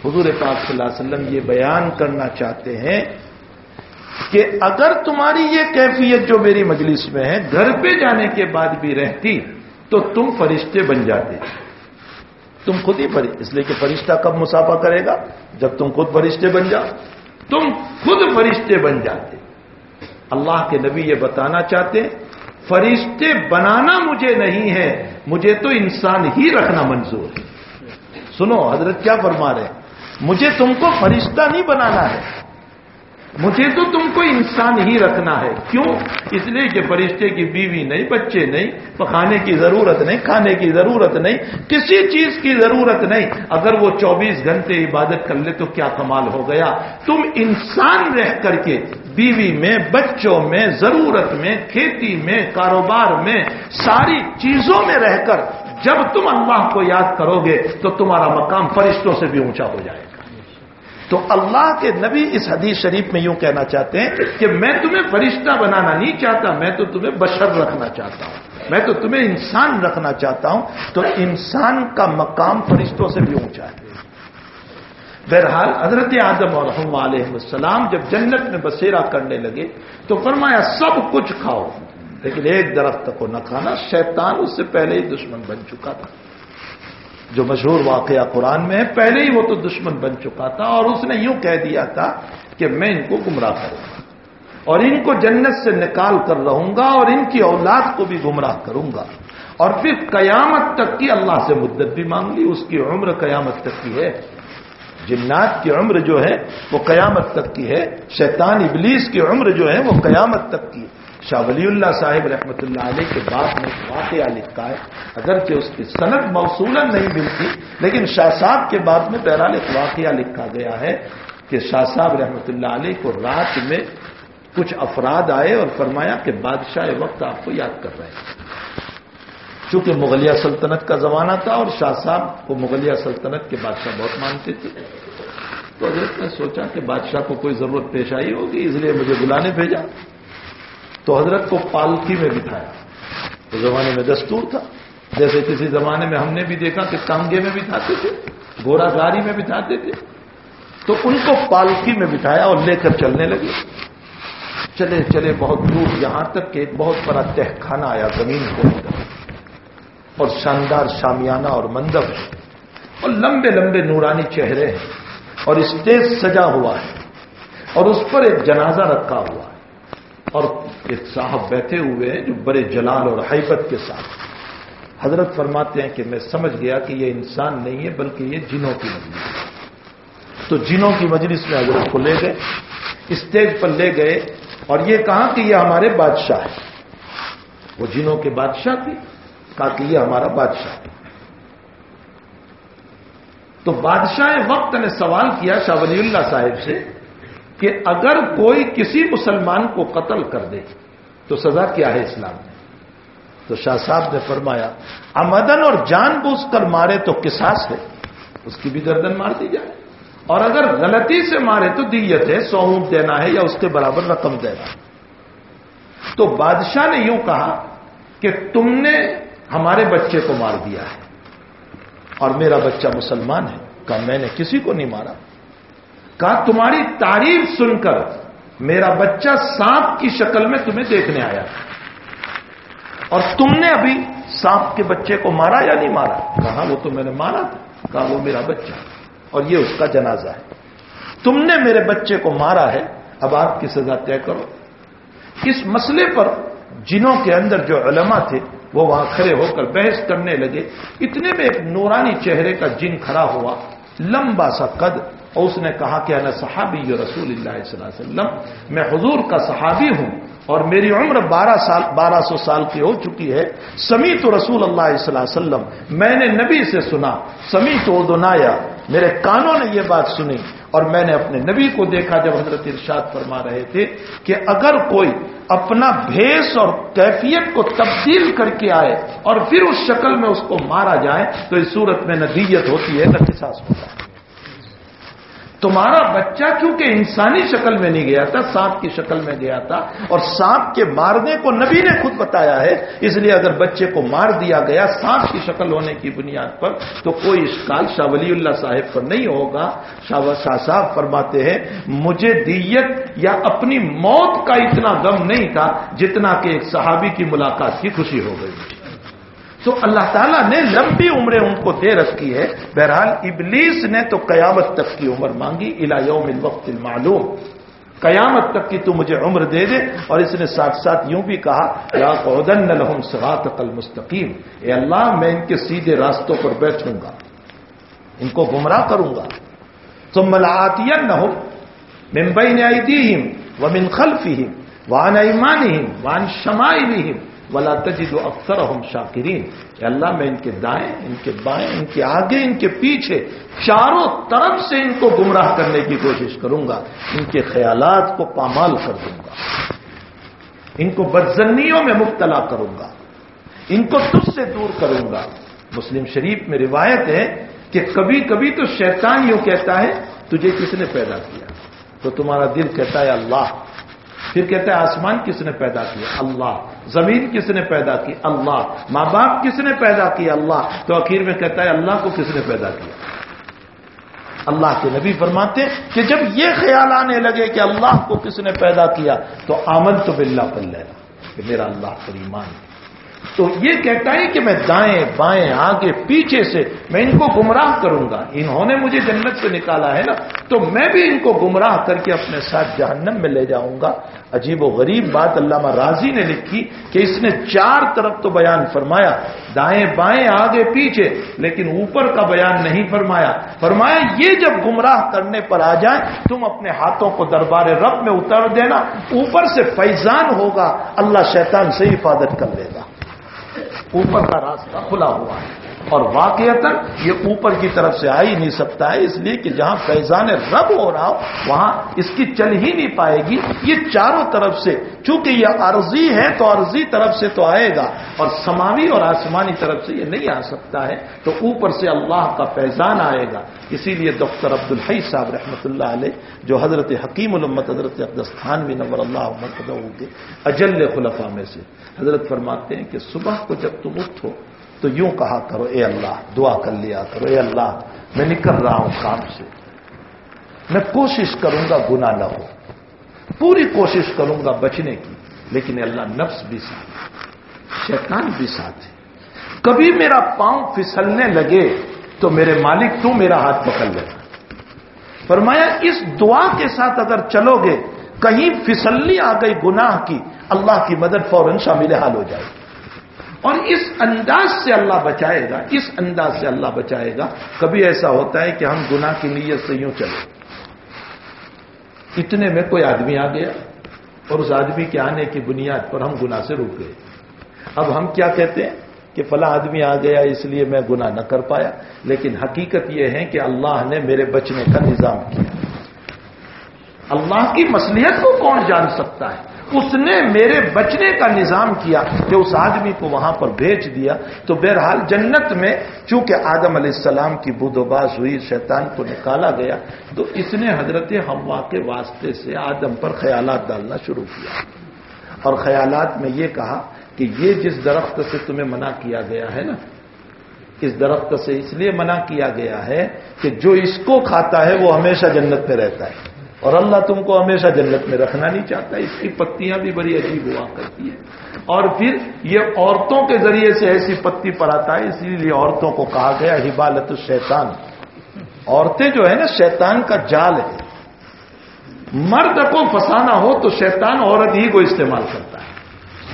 A: حضور پاک صلی اللہ علیہ وسلم یہ بیان کرنا چاہتے ہیں کہ اگر تمہاری یہ کیفیت جو میری مجلس میں ہے، گھر پہ جانے کے بعد بھی رہتی، تو تم فرشتے بن جاتے۔ تم خود ہی اس لیے کہ فرشتہ کب مسافہ کرے گا؟ جب تم خود فرشتے بن جاؤ۔ تم خود فرشتے بن جاتے۔ اللہ کے نبی یہ بتانا چاہتے فرشتے بنانا مجھے نہیں ہے، مجھے تو انسان ہی رکھنا منظور ہے۔ سنو، حضرت کیا فرما رہے مجھے تم کو فرشتہ نہیں بنانا ہے۔ مجھے تو تم کو انسان ہی رکھنا ہے۔ کیوں؟ اس لیے کہ فرشتے کی بیوی نہیں، بچے نہیں پکانے کی ضرورت نہیں، کھانے کی ضرورت نہیں، کسی چیز کی ضرورت نہیں۔ اگر وہ چوبیس گھنٹے عبادت کر لے تو کیا کمال ہو گیا؟ تم انسان رہ کر کے بیوی میں، بچوں میں، ضرورت میں، کھیتی میں، کاروبار میں، ساری چیزوں میں رہ کر جب تم اللہ کو یاد کرو گے تو تمہارا مقام فرشتوں سے بھی اونچا ہو جائے گا۔ تو اللہ کے نبی اس حدیث شریف میں یوں کہنا چاہتے ہیں کہ میں تمہیں فرشتہ بنانا نہیں چاہتا، میں تو تمہیں بشر رکھنا چاہتا ہوں۔ میں تو تمہیں انسان رکھنا چاہتا ہوں۔ تو انسان کا مقام فرشتوں سے بھی اونچا ہے۔ بہرحال حضرت آدم اور ہم علیہ السلام جب جنت میں بسیرا کرنے لگے تو فرمایا سب کچھ کھاؤ۔ لیکن ایک درخت کو نہ کھانا، شیطان اس سے پہلے ہی دشمن بن چکا تھا۔ جو مشہور واقعہ قرآن میں ہے، پہلے ہی وہ تو دشمن بن چکا تھا اور اس نے یوں کہہ دیا تھا کہ میں ان کو گمراہ کروں گا۔ اور ان کو جنت سے نکال کر رہوں گا اور ان کی اولاد کو بھی گمراہ کروں گا۔ اور پھر قیامت تک کی اللہ سے مدت بھی مانگ لی، اس کی عمر قیامت تک کی ہے۔ جنات کی عمر جو ہے وہ قیامت تک کی ہے، شیطان ابلیس کی عمر جو ہے وہ قیامت تک کی شاہ ولی اللہ صاحب رحمۃ اللہ علیہ کے بعد میں واقعہ لکھا ہے۔ اگرچہ اس کی صنعت موصولا نہیں ملتی، لیکن شاہ صاحب کے بعد میں بہرحال ایک واقعہ لکھا گیا ہے کہ شاہ صاحب رحمۃ اللہ علیہ کو رات میں کچھ افراد آئے اور فرمایا کہ بادشاہ وقت آپ کو یاد کر رہے ہیں۔ چونکہ مغلیہ سلطنت کا زمانہ تھا اور شاہ صاحب کو مغلیہ سلطنت کے بادشاہ بہت مانتے تھے۔ تو حضرت نے سوچا کہ بادشاہ کو کوئی ضرورت پیش آئی ہوگی، اس لیے مجھے بلانے بھیجا۔ تو حضرت کو پالکی میں بٹھایا۔ اس زمانے میں دستور تھا۔ جیسے کسی زمانے میں ہم نے بھی دیکھا کہ ٹانگے میں بٹھاتے تھے گھوڑا گاڑی میں بٹھاتے تھے۔ تو ان کو پالکی میں بٹھایا اور لے کر چلنے لگے۔ چلے چلے بہت دور یہاں تک کہ ایک بہت بڑا تہ خانہ آیا زمین کو۔ اور شاندار شامیانہ اور مندب ہے اور لمبے لمبے نورانی چہرے ہیں اور اسٹیج سجا ہوا ہے اور اس پر ایک جنازہ رکھا ہوا ہے اور ایک صاحب بیٹھے ہوئے ہیں جو بڑے جلال اور حیبت کے ساتھ حضرت فرماتے ہیں کہ میں سمجھ گیا کہ یہ انسان نہیں ہے بلکہ یہ جنوں کی مجلس تو جنوں کی مجلس میں حضرت کو لے گئے اسٹیج پر لے گئے اور یہ کہا کہ یہ ہمارے بادشاہ ہے وہ جنوں کے بادشاہ تھی کہا یہ ہمارا بادشاہ تو بادشاہ وقت نے سوال کیا شاہ ولی اللہ صاحب سے کہ اگر کوئی کسی مسلمان کو قتل کر دے تو سزا کیا ہے اسلام میں؟ تو شاہ صاحب نے فرمایا امدن اور جان بوجھ کر مارے تو کساس ہے، اس کی بھی گردن مار دی جائے۔ اور اگر غلطی سے مارے تو دیت ہے سوٹ دینا ہے یا اس کے برابر رقم دینا تو بادشاہ نے یوں کہا کہ تم نے ہمارے بچے کو مار دیا ہے اور میرا بچہ مسلمان ہے کہا، میں نے کسی کو نہیں مارا کہا، تمہاری تعریف سن کر میرا بچہ سانپ کی شکل میں تمہیں دیکھنے آیا اور تم نے ابھی سانپ کے بچے کو مارا یا نہیں مارا کہا، وہ تو میں نے مارا تھا کہا، وہ میرا بچہ اور یہ اس کا جنازہ ہے تم نے میرے بچے کو مارا ہے اب آپ کی سزا طے کرو اس مسئلے پر جنوں کے اندر جو علماء تھے وہ وہاں کھڑے ہو کر بحث کرنے لگے۔ اتنے میں ایک نورانی چہرے کا جن کھڑا ہوا، لمبا سا قد، اور اس نے کہا کہ انا صحابی رسول اللہ صلی اللہ علیہ وسلم، میں حضور کا صحابی ہوں اور میری عمر بارہ سال، بارہ سو سال کی ہو چکی ہے۔ سمی تو رسول اللہ صلی اللہ علیہ وسلم، میں نے نبی سے سنا سمی تو دنایا میرے کانوں نے یہ بات سنی۔ اور میں نے اپنے نبی کو دیکھا جب حضرت ارشاد فرما رہے تھے کہ اگر کوئی اپنا بھیس اور کیفیت کو تبدیل کر کے آئے اور پھر اس شکل میں اس کو مارا جائے تو اس صورت میں نہ دیت ہوتی ہے نہ کساس ہوتا ہے۔ تمہارا بچہ کیونکہ انسانی شکل میں نہیں گیا تھا، سانپ کی شکل میں گیا تھا، اور سانپ کے مارنے کو نبی نے خود بتایا ہے، اس لیے اگر بچے کو مار دیا گیا سانپ کی شکل ہونے کی بنیاد پر، تو کوئی اشکال شاہ ولی اللہ صاحب پر نہیں ہوگا۔ شاہ شاہ صاحب فرماتے ہیں، مجھے دیت یا اپنی موت کا اتنا غم نہیں تھا جتنا کہ ایک صحابی کی ملاقات کی خوشی ہو گئی۔ تو اللہ تعالیٰ نے لمبی عمریں ان کو دے رکھی ہے۔ بہرحال، ابلیس نے تو قیامت تک کی عمر مانگی الا یوم الوقت المعلوم۔ قیامت تک کی تو مجھے عمر دے دے۔ اور اس نے ساتھ ساتھ یوں بھی کہا یا قودن لہم سرات المستقیم۔ اے اللہ، میں ان کے سیدھے راستوں پر بیٹھوں گا، ان کو گمراہ کروں گا۔ تم ملاحتی نہ ہو ممبئی نے آئی دی وہ من خلفی وان ایمانی وان شمائی ولا تجد اکثر ہم شاکرین اللہ، میں ان کے دائیں، ان کے بائیں، ان کے آگے، ان کے پیچھے، چاروں طرف سے ان کو گمراہ کرنے کی کوشش کروں گا۔ ان کے خیالات کو پامال کر دوں گا۔ ان کو بدزنیوں میں مبتلا کروں گا۔ ان کو تجھ سے دور کروں گا۔ مسلم شریف میں روایت ہے کہ کبھی کبھی تو شیطان یوں کہتا ہے، تجھے کس نے پیدا کیا؟ تو تمہارا دل کہتا ہے، اللہ پھر کہتا ہے آسمان کس نے پیدا کیا؟ اللہ۔ زمین کس نے پیدا کی؟ اللہ۔ ماں باپ کس نے پیدا کیا اللہ۔ تو آخر میں کہتا ہے اللہ کو کس نے پیدا کیا؟ اللہ کے نبی فرماتے کہ جب یہ خیال آنے لگے کہ اللہ کو کس نے پیدا کیا، تو آمن تو بلّہ کر لینا کہ میرا اللہ پر ایمان ہے۔ تو یہ کہتا ہے کہ میں دائیں بائیں آگے پیچھے سے میں ان کو گمراہ کروں گا۔ انہوں نے مجھے جنت سے نکالا ہے نا، تو میں بھی ان کو گمراہ کر کے اپنے ساتھ جہنم میں لے جاؤں گا۔ عجیب و غریب بات علامہ راضی نے لکھی کہ اس نے چار طرف تو بیان فرمایا، دائیں بائیں آگے پیچھے، لیکن اوپر کا بیان نہیں فرمایا۔ فرمایا، یہ جب گمراہ کرنے پر آ جائیں، تم اپنے ہاتھوں کو دربار رب میں اتر دینا، اوپر سے فیضان ہوگا، اللہ شیطان سے حفاظت کر لے گا۔ اوپر کا راستہ کھلا ہوا ہے۔ اور واقعتا یہ اوپر کی طرف سے آ ہی نہیں سکتا ہے، اس لیے کہ جہاں فیضان رب ہو رہا ہو، وہاں اس کی چل ہی نہیں پائے گی۔ یہ چاروں طرف سے، چونکہ یہ عرضی ہے تو عرضی طرف سے تو آئے گا۔ اور سماوی اور آسمانی طرف سے یہ نہیں آ سکتا ہے۔ تو اوپر سے اللہ کا فیضان آئے گا۔ اسی لیے ڈاکٹر عبد الحی صاحب رحمۃ اللہ علیہ، جو حضرت حکیم الامت حضرت اقدستان بھی نمبر اللہ کے اجل خلفا میں سے، حضرت فرماتے ہیں کہ صبح کو جب تم اٹھو تو یوں کہا کرو، اے اللہ، دعا کر لیا کرو، اے اللہ، میں نکل رہا ہوں کام سے۔ میں کوشش کروں گا گنا نہ ہو۔ پوری کوشش کروں گا بچنے کی، لیکن اللہ، نفس بھی ساتھ شیطان بھی ساتھ ہے۔ کبھی میرا پاؤں پھسلنے لگے تو میرے مالک، تو میرا ہاتھ پکڑ لے۔ فرمایا، اس دعا کے ساتھ اگر چلو گے، کہیں پھسلنی آ گئی گناہ کی، اللہ کی مدد فوراً شامل حال ہو جائے گی۔ اور اس انداز سے اللہ بچائے گا، اس انداز سے اللہ بچائے گا، کبھی ایسا ہوتا ہے کہ ہم گناہ کی نیت سے یوں چلے اتنے میں کوئی آدمی آ گیا اور اس آدمی کے آنے کی بنیاد پر ہم گناہ سے رک گئے۔ اب ہم کیا کہتے ہیں کہ فلاں آدمی آ گیا اس لیے میں گناہ نہ کر پایا، لیکن حقیقت یہ ہے کہ اللہ نے میرے بچنے کا نظام کیا۔ اللہ کی مصلیت کو کون جان سکتا ہے؟ اس نے میرے بچنے کا نظام کیا کہ اس آدمی کو وہاں پر بھیج دیا تو بہرحال جنت میں چونکہ آدم علیہ السلام کی بدوباس ہوئی، شیطان کو نکالا گیا، تو اس نے حضرت ہوا کے واسطے سے آدم پر خیالات ڈالنا شروع کیا۔ اور خیالات میں یہ کہا کہ یہ جس درخت سے تمہیں منع کیا گیا ہے نا، اس درخت سے اس لیے منع کیا گیا ہے کہ جو اس کو کھاتا ہے وہ ہمیشہ جنت میں رہتا ہے۔ اور اللہ تم کو ہمیشہ جنت میں رکھنا نہیں چاہتا، اس کی پتیاں بھی بڑی عجیب ہوا کرتی ہیں۔ اور پھر یہ عورتوں کے ذریعے سے ایسی پتی پر آتا ہے، اسی لیے عورتوں کو کہا گیا حبالت الشیطان۔ عورتیں جو ہے نا، شیطان کا جال ہے۔ مرد کو پسانا ہو تو شیطان عورت ہی کو استعمال کرتا ہے۔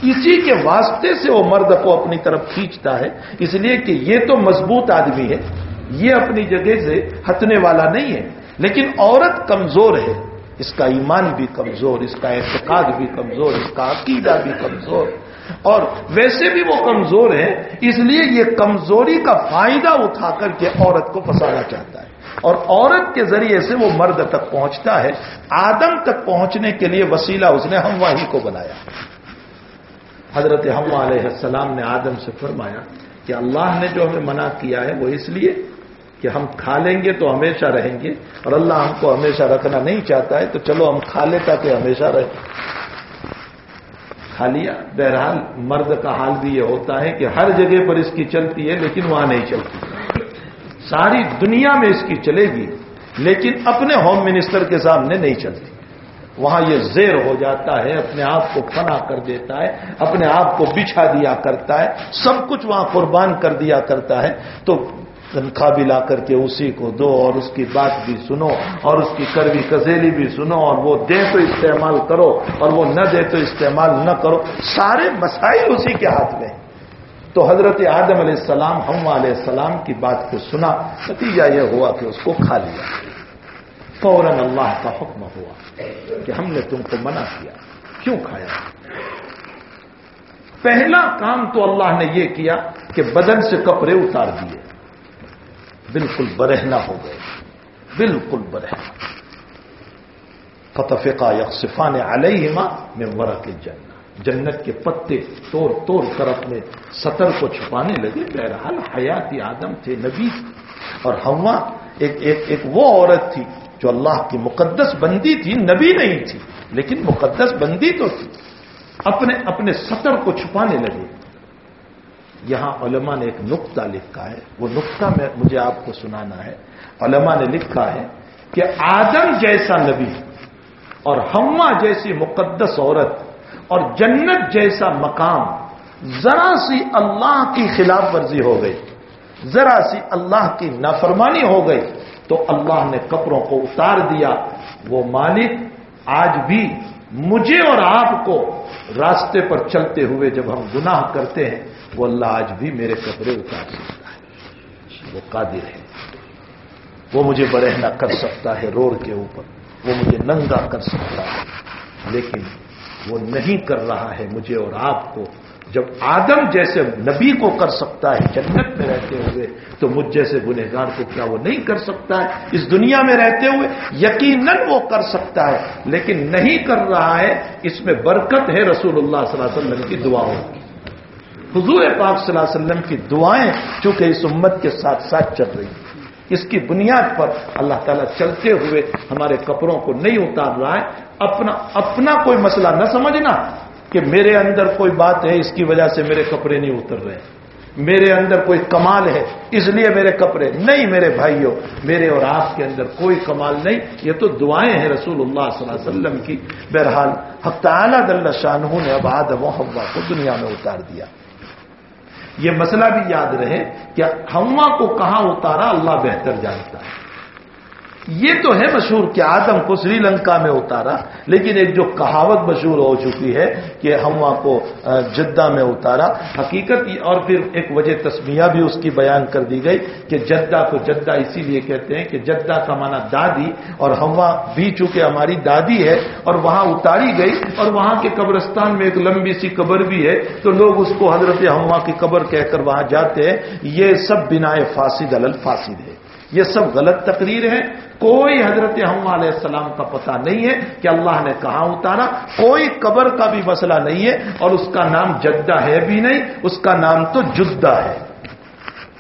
A: اسی کے واسطے سے وہ مرد کو اپنی طرف کھینچتا ہے۔ اس لیے کہ یہ تو مضبوط آدمی ہے، یہ اپنی جگہ سے ہتنے والا نہیں ہے۔ لیکن عورت کمزور ہے، اس کا ایمان بھی کمزور، اس کا اعتقاد بھی کمزور، اس کا عقیدہ بھی کمزور۔ اور ویسے بھی وہ کمزور ہے، اس لیے یہ کمزوری کا فائدہ اٹھا کر کے عورت کو پسانا چاہتا ہے۔ اور عورت کے ذریعے سے وہ مرد تک پہنچتا ہے، آدم تک پہنچنے کے لیے وسیلہ اس نے ہم واہی کو بنایا۔ حضرت ہم علیہ السلام نے آدم سے فرمایا کہ اللہ نے جو ہمیں منع کیا ہے، وہ اس لیے کہ ہم کھا لیں گے تو ہمیشہ رہیں گے اور اللہ ہم کو ہمیشہ رکھنا نہیں چاہتا ہے تو چلو ہم کھا لے تاکہ ہمیشہ رہیں کھا لیا۔ بہرحال مرد کا حال بھی یہ ہوتا ہے کہ ہر جگہ پر اس کی چلتی ہے لیکن وہاں نہیں چلتی۔ ساری دنیا میں اس کی چلے گی لیکن اپنے ہوم منسٹر کے سامنے نہیں چلتی۔ وہاں یہ زیر ہو جاتا ہے، اپنے آپ کو فنا کر دیتا ہے، اپنے آپ کو بچھا دیا کرتا ہے، سب کچھ وہاں قربان کر دیا کرتا ہے۔ تو تنخواہ بھی لا کر کے اسی کو دو اور اس کی بات بھی سنو اور اس کی کروی کزیلی بھی سنو اور وہ دے تو استعمال کرو اور وہ نہ دے تو استعمال نہ کرو، سارے مسائل اسی کے ہاتھ میں تو حضرت آدم علیہ السلام ہم علیہ السلام کی بات کو سنا، نتیجہ یہ ہوا کہ اس کو کھا لیا۔ فوراً اللہ کا حکم ہوا کہ ہم نے تم کو منع کیا۔ کیوں کھایا؟ پہلا کام تو اللہ نے یہ کیا کہ بدن سے کپڑے اتار دیے۔ بالکل برہنا ہو گئے۔ بالکل برہنا فتفقہ یکسفان علیہما میں ورق جنہ جنت کے پتے توڑ توڑ کر اپنے سطر کو چھپانے لگے۔ بہرحال حیاتی آدم تھے نبی۔ اور ہوا ایک ایک ایک وہ عورت تھی جو اللہ کی مقدس بندی تھی، نبی نہیں تھی، لیکن مقدس بندی تو تھی۔ اپنے اپنے سطر کو چھپانے لگے۔ یہاں علماء نے ایک نقطہ لکھا ہے۔ وہ نقطہ میں مجھے آپ کو سنانا ہے۔ علماء نے لکھا ہے کہ آدم جیسا نبی اور ہما جیسی مقدس عورت اور جنت جیسا مقام ذرا سی اللہ کی خلاف ورزی ہو گئی، ذرا سی اللہ کی نافرمانی ہو گئی تو اللہ نے کپڑوں کو اتار دیا۔ وہ مالک آج بھی مجھے اور آپ کو راستے پر چلتے ہوئے جب ہم گناہ کرتے ہیں، وہ اللہ آج بھی میرے کپڑے اتار سکتا ہے۔ وہ قادر ہے۔ وہ مجھے برہنا کر سکتا ہے روڈ کے اوپر۔ وہ مجھے ننگا کر سکتا ہے۔ لیکن وہ نہیں کر رہا ہے مجھے اور آپ کو۔ جب آدم جیسے نبی کو کر سکتا ہے جنت میں رہتے ہوئے، تو مجھ جیسے گنہگار کو کیا وہ نہیں کر سکتا ہے؟ اس دنیا میں رہتے ہوئے یقیناً وہ کر سکتا ہے، لیکن نہیں کر رہا ہے، اس میں برکت ہے رسول اللہ صلی اللہ علیہ وسلم کی دعاؤں کی حضور پاک صلی اللہ علیہ وسلم کی دعائیں چونکہ اس امت کے ساتھ ساتھ چل رہی ہیں۔ اس کی بنیاد پر اللہ تعالیٰ چلتے ہوئے ہمارے کپڑوں کو نہیں اتار رہا ہے۔ اپنا اپنا کوئی مسئلہ نہ سمجھنا کہ میرے اندر کوئی بات ہے، اس کی وجہ سے میرے کپڑے نہیں اتر رہے۔ میرے اندر کوئی کمال ہے، اس لیے میرے کپڑے۔ نہیں میرے بھائیوں، میرے اور آپ کے اندر کوئی کمال نہیں۔ یہ تو دعائیں ہیں رسول اللہ صلی اللہ علیہ وسلم کی۔ بہرحال، حق تعالیٰ دل شاہ نے اب آدم و حوا کو دنیا میں اتار دیا۔ یہ مسئلہ بھی یاد رہے کہ ہوا کو کہاں اتارا، اللہ بہتر جانتا ہے۔ یہ تو ہے مشہور کہ آدم کو سری لنکا میں اتارا، لیکن ایک جو کہاوت مشہور ہو چکی ہے کہ ہما کو جدہ میں اتارا۔ حقیقت اور پھر ایک وجہ تسمیہ بھی اس کی بیان کر دی گئی کہ جدہ کو جدہ اسی لیے کہتے ہیں کہ جدہ کا معنی دادی، اور ہوا بھی چونکہ ہماری دادی ہے، اور وہاں اتاری گئی، اور وہاں کے قبرستان میں ایک لمبی سی قبر بھی ہے، تو لوگ اس کو حضرت ہما کی قبر کہہ کر وہاں جاتے ہیں۔ یہ سب بنا فاسد الفاسد ہے۔ یہ سب غلط تقریر ہے۔ کوئی حضرت ہم علیہ السلام کا پتہ نہیں ہے کہ اللہ نے کہاں اتارا۔ کوئی قبر کا بھی مسئلہ نہیں ہے اور اس کا نام جدہ ہے بھی نہیں، اس کا نام تو جدہ ہے۔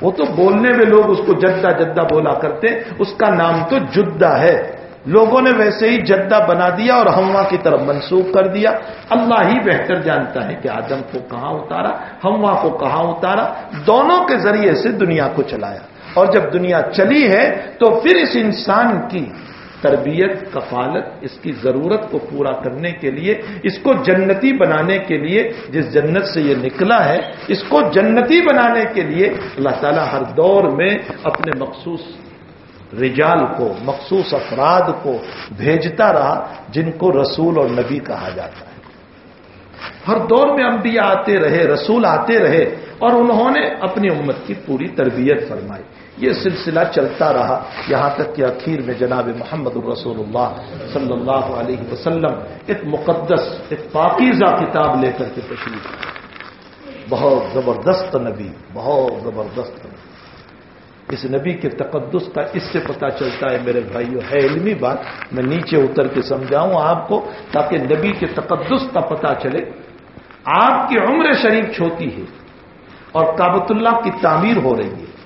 A: وہ تو بولنے میں لوگ اس کو جدہ جدہ بولا کرتے، اس کا نام تو جدہ ہے۔ لوگوں نے ویسے ہی جدہ بنا دیا اور ہما کی طرف منسوخ کر دیا۔ اللہ ہی بہتر جانتا ہے کہ آدم کو کہاں اتارا ہما کو کہاں اتارا۔ دونوں کے ذریعے سے دنیا کو چلایا۔ اور جب دنیا چلی ہے تو پھر اس انسان کی تربیت، کفالت، اس کی ضرورت کو پورا کرنے کے لیے، اس کو جنتی بنانے کے لیے، جس جنت سے یہ نکلا ہے، اس کو جنتی بنانے کے لیے اللہ تعالیٰ ہر دور میں اپنے مخصوص رجال کو، مخصوص افراد کو بھیجتا رہا، جن کو رسول اور نبی کہا جاتا ہے۔ ہر دور میں انبیاء آتے رہے، رسول آتے رہے اور انہوں نے اپنی امت کی پوری تربیت فرمائی۔ یہ سلسلہ چلتا رہا یہاں تک کہ اخیر میں جناب محمد الرسول اللہ صلی اللہ علیہ وسلم ایک مقدس، ایک پاکیزہ کتاب لے کر کے تشریف بہت زبردست نبی، بہت زبردست نبی۔ اس نبی کے تقدس کا اس سے پتا چلتا ہے، میرے بھائیوں ہے علمی بات، میں نیچے اتر کے سمجھاؤں آپ کو تاکہ نبی کے تقدس کا پتا چلے۔ آپ کی عمر شریف چھوتی ہے اور کابت اللہ کی تعمیر ہو رہی ہے۔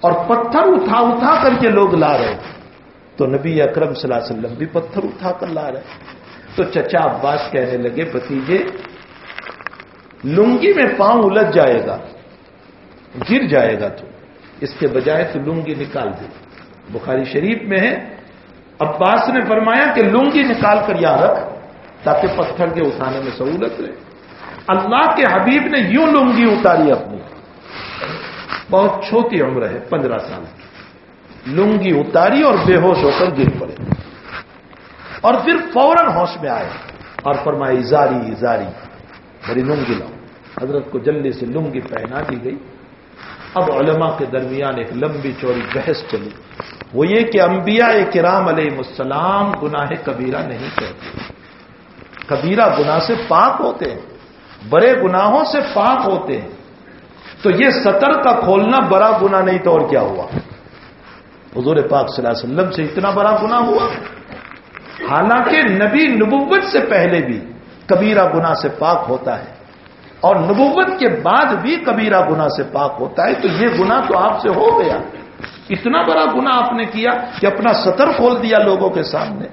A: اور پتھر اٹھا اٹھا کر کے لوگ لا رہے تو نبی اکرم صلی اللہ علیہ وسلم بھی پتھر اٹھا کر لا رہے تو چچا عباس کہنے لگے بتیجے لنگی میں پاؤں الجھ جائے گا، گر جائے گا تو۔ اس کے بجائے تو لنگی نکال دے۔ بخاری شریف میں ہے۔ عباس نے فرمایا کہ لنگی نکال کر یہاں رکھ تاکہ پتھر کے اٹھانے میں سہولت رہے۔ اللہ کے حبیب نے یوں لنگی اتاری اپنی۔ بہت چھوٹی عمر ہے، پندرہ سال۔ کی لنگی اتاری اور بے ہوش ہو کر گر پڑے۔ اور پھر فوراً ہوش میں آئے اور فرمایا ازاری ازاری بڑی لنگی لاؤ۔ حضرت کو جلدی سے لنگی پہنا دی گئی۔ اب علماء کے درمیان ایک لمبی چوری بحث چلی۔ وہ یہ کہ انبیاء کرام علیہ السلام گناہ کبیرہ نہیں کہتے کبیرہ گناہ سے پاک ہوتے ہیں، بڑے گناہوں سے پاک ہوتے ہیں۔ تو یہ سطر کا کھولنا بڑا گنا نہیں تو اور کیا ہوا؟ حضور پاک صلی اللہ علیہ وسلم سے اتنا بڑا گنا ہوا۔ حالانکہ نبی نبوت سے پہلے بھی کبیرہ گنا سے پاک ہوتا ہے اور نبوت کے بعد بھی کبیرہ گنا سے پاک ہوتا ہے تو یہ گنا تو آپ سے ہو گیا۔ اتنا بڑا گنا آپ نے کیا کہ اپنا سطر کھول دیا لوگوں کے سامنے۔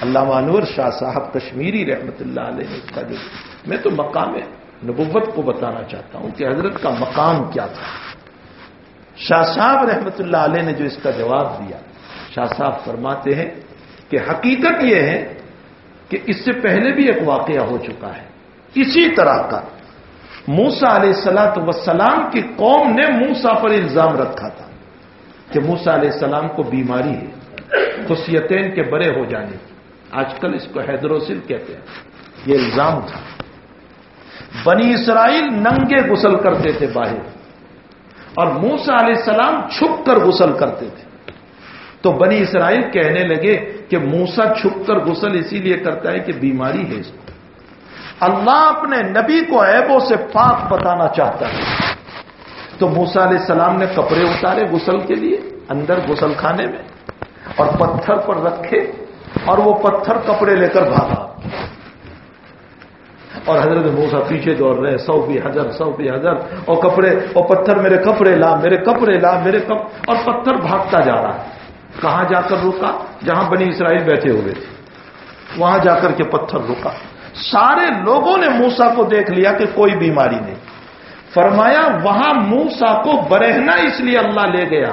A: اللہ مانور شاہ صاحب کشمیری رحمت اللہ علیہ نے کا جو میں تو مقام نبوت کو بتانا چاہتا ہوں کہ حضرت کا مقام کیا تھا۔ شاہ صاحب رحمت اللہ علیہ نے جو اس کا جواب دیا، شاہ صاحب فرماتے ہیں کہ حقیقت یہ ہے کہ اس سے پہلے بھی ایک واقعہ ہو چکا ہے۔ اسی طرح کا موسا علیہ السلاۃ وسلام کی قوم نے موسا پر الزام رکھا تھا کہ موسا علیہ السلام کو بیماری ہے، خصیتین کے بڑے ہو جانے۔ کی آج کل اس کو حیدروسل کہتے ہیں۔ یہ الزام تھا۔ بنی اسرائیل ننگے غسل کرتے تھے باہر اور موسا علیہ السلام چھپ کر غسل کرتے تھے۔ تو بنی اسرائیل کہنے لگے کہ موسا چھپ کر غسل اسی لیے کرتا ہے کہ بیماری ہے اس کو۔ اللہ اپنے نبی کو ایبوں سے پاک بتانا چاہتا ہے۔ تو موسا علیہ السلام نے کپڑے اتارے غسل کے لیے اندر غسل خانے میں اور پتھر پر رکھے اور وہ پتھر کپڑے لے کر بھاگا۔ اور حضرت موسا پیچھے دوڑ رہے سو بھی ہزار سو بھی ہزار اور کپڑے، اور پتھر میرے کپڑے لا، میرے کپڑے لا، میرے کپ، اور پتھر بھاگتا جا رہا ہے۔ کہاں جا کر رکا؟ جہاں بنی اسرائیل بیٹھے ہوئے تھے۔ وہاں جا کر کے پتھر رکا۔ سارے لوگوں نے موسا کو دیکھ لیا کہ کوئی بیماری نہیں۔ فرمایا، وہاں موسا کو برہنا اس لیے اللہ لے گیا۔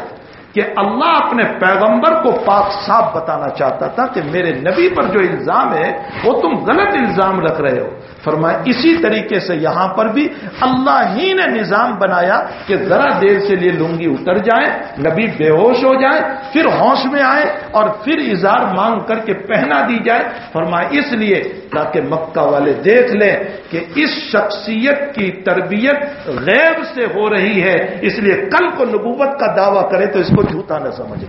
A: کہ اللہ اپنے پیغمبر کو پاک صاف بتانا چاہتا تھا کہ میرے نبی پر جو الزام ہے، وہ تم غلط الزام رکھ رہے ہو۔ فرمایا، اسی طریقے سے یہاں پر بھی اللہ ہی نے نظام بنایا کہ ذرا دیر سے لیے لنگی اتر جائے نبی بے ہوش ہو جائے پھر ہوش میں آئے اور پھر اظہار مانگ کر کے پہنا دی جائے۔ فرمایا، اس لیے تاکہ مکہ والے دیکھ لیں کہ اس شخصیت کی تربیت غیب سے ہو رہی ہے۔ اس لیے کل کو نبوت کا دعویٰ کرے تو اس کو جھوٹا نہ سمجھ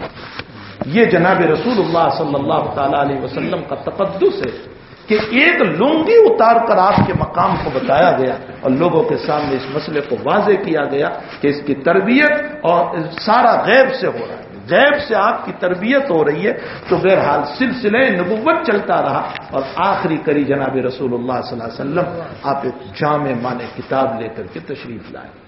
A: یہ جناب رسول اللہ صلی اللہ تعالی علیہ وسلم کا تقدس ہے کہ ایک لنگی اتار کر آپ کے مقام کو بتایا گیا اور لوگوں کے سامنے اس مسئلے کو واضح کیا گیا کہ اس کی تربیت اور سارا غیب سے ہو رہا ہے۔ غیب سے آپ کی تربیت ہو رہی ہے تو بہرحال سلسلے نبوت چلتا رہا اور آخری کری جناب رسول اللہ صلی اللہ علیہ وسلم آپ ایک جامع مانے کتاب لے کر کے تشریف لائے۔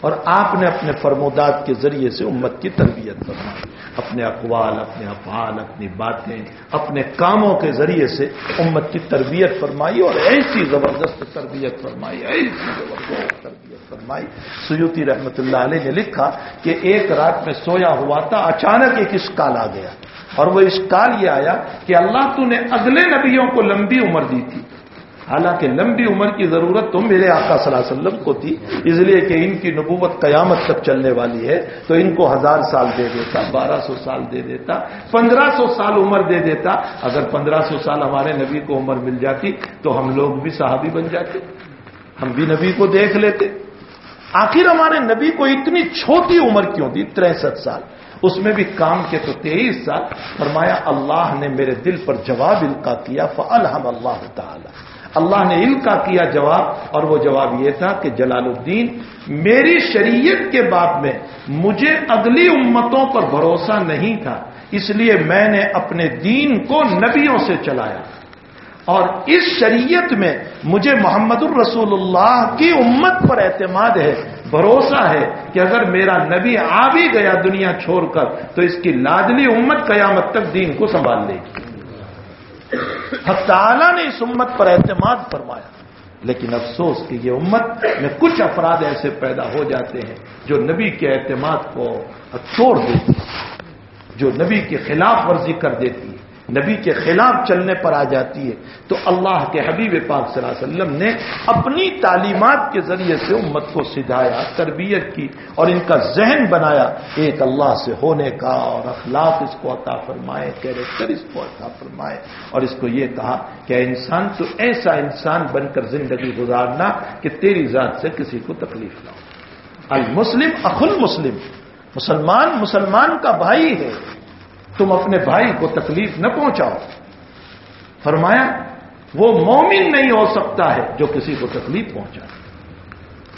A: اور آپ نے اپنے فرمودات کے ذریعے سے امت کی تربیت فرمائی۔ اپنے اقوال، اپنے افعال، اپنی باتیں، اپنے کاموں کے ذریعے سے امت کی تربیت فرمائی اور ایسی زبردست تربیت فرمائی، ایسی زبردست تربیت فرمائی۔ سیوتی رحمت اللہ علیہ نے لکھا کہ ایک رات میں سویا ہوا تھا، اچانک ایک اسکال آ گیا اور وہ اسکال یہ آیا کہ اللہ تو نے اگلے نبیوں کو لمبی عمر دی تھی۔ حالانکہ لمبی عمر کی ضرورت تو میرے آقا صلی اللہ علیہ وسلم کو تھی، اس لیے کہ ان کی نبوت قیامت تک چلنے والی ہے، تو ان کو ہزار سال دے دیتا، بارہ سو سال دے دیتا، پندرہ سو سال عمر دے دیتا۔ اگر پندرہ سو سال ہمارے نبی کو عمر مل جاتی، تو ہم لوگ بھی صحابی بن جاتے، ہم بھی نبی کو دیکھ لیتے۔ آخر ہمارے نبی کو اتنی چھوٹی عمر کیوں دی؟ تریسٹھ سال۔ اس میں بھی کام کے تو تیئیس سال۔ فرمایا، اللہ نے میرے دل پر جواب القا کیا فلحم اللہ تعالی اللہ نے ان کا کیا جواب اور وہ جواب یہ تھا کہ جلال الدین، میری شریعت کے بعد میں مجھے اگلی امتوں پر بھروسہ نہیں تھا، اس لیے میں نے اپنے دین کو نبیوں سے چلایا۔ اور اس شریعت میں مجھے محمد الرسول اللہ کی امت پر اعتماد ہے، بھروسہ ہے کہ اگر میرا نبی آ بھی گیا دنیا چھوڑ کر، تو اس کی لادلی امت قیامت تک دین کو سنبھال لے گی۔ حق تعالی نے اس امت پر اعتماد فرمایا۔ لیکن افسوس کہ یہ امت میں کچھ افراد ایسے پیدا ہو جاتے ہیں جو نبی کے اعتماد کو توڑ دیتی جو نبی کی خلاف ورزی کر دیتی ہے نبی کے خلاف چلنے پر آ جاتی ہے تو اللہ کے حبیب پاک صلی اللہ علیہ وسلم نے اپنی تعلیمات کے ذریعے سے امت کو سدھایا، تربیت کی اور ان کا ذہن بنایا۔ ایک اللہ سے ہونے کا اور اخلاق اس کو عطا فرمائے کیریکٹر اس کو عطا فرمائے۔ اور اس کو یہ کہا کہ انسان، تو ایسا انسان بن کر زندگی گزارنا کہ تیری ذات سے کسی کو تکلیف نہ ہو۔ المسلم اخل مسلم مسلمان مسلمان کا بھائی ہے۔ تم اپنے بھائی کو تکلیف نہ پہنچاؤ۔ فرمایا، وہ مومن نہیں ہو سکتا ہے جو کسی کو تکلیف پہنچائے۔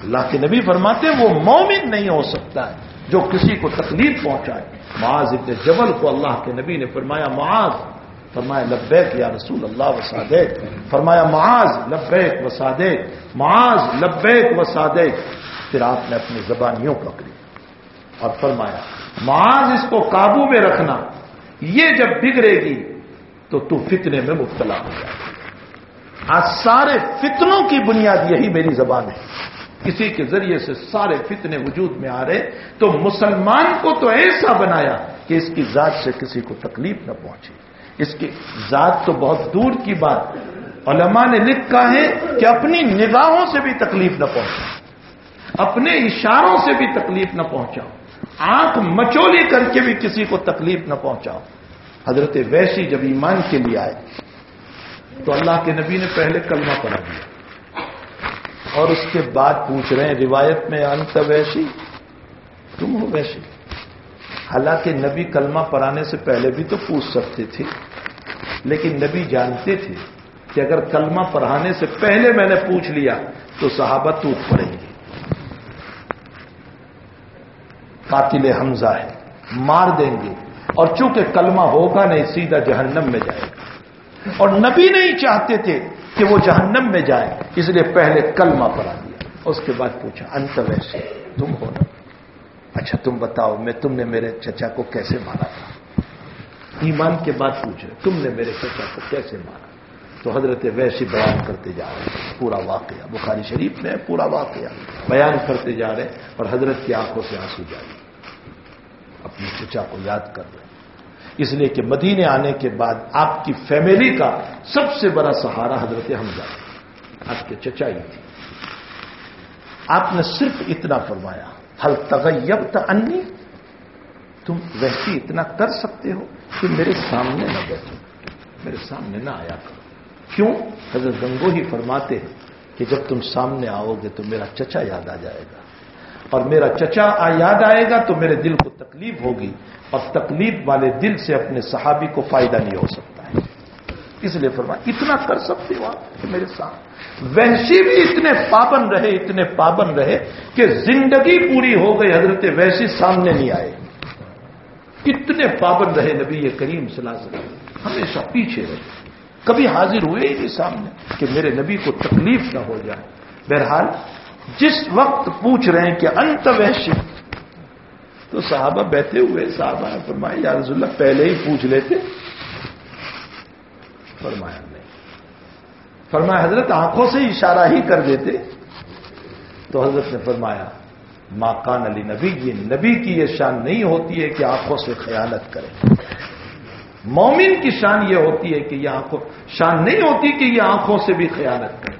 A: اللہ کے نبی فرماتے، وہ مومن نہیں ہو سکتا ہے جو کسی کو تکلیف پہنچائے۔ معاذ ابن جبل کو اللہ کے نبی نے فرمایا، معاذ، فرمایا، لبیک یا رسول اللہ وسادیک۔ فرمایا، معاذ، لبیک وسادیک۔ معاذ، لبیک وسادیک۔ پھر آپ نے اپنی زبان یوں پکڑی۔ اور فرمایا، معاذ اس کو قابو میں رکھنا۔ یہ جب بگڑے گی تو تو فتنے میں مبتلا ہو جائے آج سارے فتنوں کی بنیاد یہی میری زبان ہے۔ کسی کے ذریعے سے سارے فتنے وجود میں آ رہے، تو مسلمان کو تو ایسا بنایا کہ اس کی ذات سے کسی کو تکلیف نہ پہنچے۔ اس کی ذات تو بہت دور کی بات۔ علماء نے لکھا ہے کہ اپنی نگاہوں سے بھی تکلیف نہ پہنچا اپنے اشاروں سے بھی تکلیف نہ پہنچاؤ۔ آنکھ مچولی کر کے بھی کسی کو تکلیف نہ پہنچاؤ۔ حضرت ویشی جب ایمان کے لیے آئے، تو اللہ کے نبی نے پہلے کلمہ پڑھا دیا۔ اور اس کے بعد پوچھ رہے ہیں، روایت میں انت ویشی تم ہو ویشی حالانکہ نبی کلمہ پڑھانے سے پہلے بھی تو پوچھ سکتے تھے، لیکن نبی جانتے تھے کہ اگر کلمہ پڑھانے سے پہلے میں نے پوچھ لیا، تو صحابہ ٹوٹ پڑیں گے۔ قاتل حمزہ ہے، مار دیں گے۔ اور چونکہ کلمہ ہوگا نہیں، سیدھا جہنم میں جائے گا۔ اور نبی نہیں چاہتے تھے کہ وہ جہنم میں جائے، اس لیے پہلے کلمہ پڑھا دیا۔ اس کے بعد پوچھا، انت ویسے، تم ہو نا؟ اچھا تم بتاؤ، میں، تم نے میرے چچا کو کیسے مارا تھا؟ ایمان کے بعد پوچھ رہے تم نے میرے چچا کو کیسے مارا تو حضرت ویسی بیان کرتے جا رہے ہیں۔ پورا واقعہ۔ بخاری شریف میں پورا واقعہ۔ بیان کرتے جا رہے ہیں اور حضرت کی آنکھوں سے آنسو جاری اپنی چچا کو یاد کر رہے ہیں۔ اس لیے کہ مدینے آنے کے بعد آپ کی فیملی کا سب سے بڑا سہارا حضرت حمزہ آپ کے چچا ہی تھی آپ نے صرف اتنا فرمایا، ہل تغیب انی؟ تم ویسی اتنا کر سکتے ہو کہ میرے سامنے نہ بیٹھو۔ میرے سامنے نہ آیا کرو۔ کیوں؟ حضرت گنگو ہی فرماتے ہیں کہ جب تم سامنے آؤ گے تو میرا چچا یاد آ جائے گا۔ اور میرا چچا یاد آئے گا تو میرے دل کو تکلیف ہوگی اور تکلیف والے دل سے اپنے صحابی کو فائدہ نہیں ہو سکتا ہے۔ اس لیے فرمایا، اتنا کر سکتے ہو آپ میرے ساتھ۔ ویسی بھی اتنے پابند رہے، اتنے پابند رہے کہ زندگی پوری ہو گئی، حضرت ویسی سامنے نہیں آئے۔ اتنے پابند رہے نبی یہ کریم صلی اللہ علیہ وسلم۔ ہمیشہ پیچھے رہے۔ کبھی حاضر ہوئے ہی نہیں سامنے کہ میرے نبی کو تکلیف نہ ہو جائے۔ بہرحال، جس وقت پوچھ رہے ہیں کہ انت ویشی تو صحابہ بیٹھے ہوئے، صحابہ نے فرمایا، یا رسول اللہ، پہلے ہی پوچھ لیتے۔ فرمایا، نہیں۔ فرمایا، حضرت آنکھوں سے اشارہ ہی کر دیتے۔ تو حضرت نے فرمایا ماں کان علی نبی، یہ نبی کی یہ شان نہیں ہوتی ہے کہ آنکھوں سے خیالت کرے۔ مومن کی شان یہ ہوتی ہے کہ یہ آنکھوں شان نہیں ہوتی کہ یہ آنکھوں سے بھی خیالت کرے۔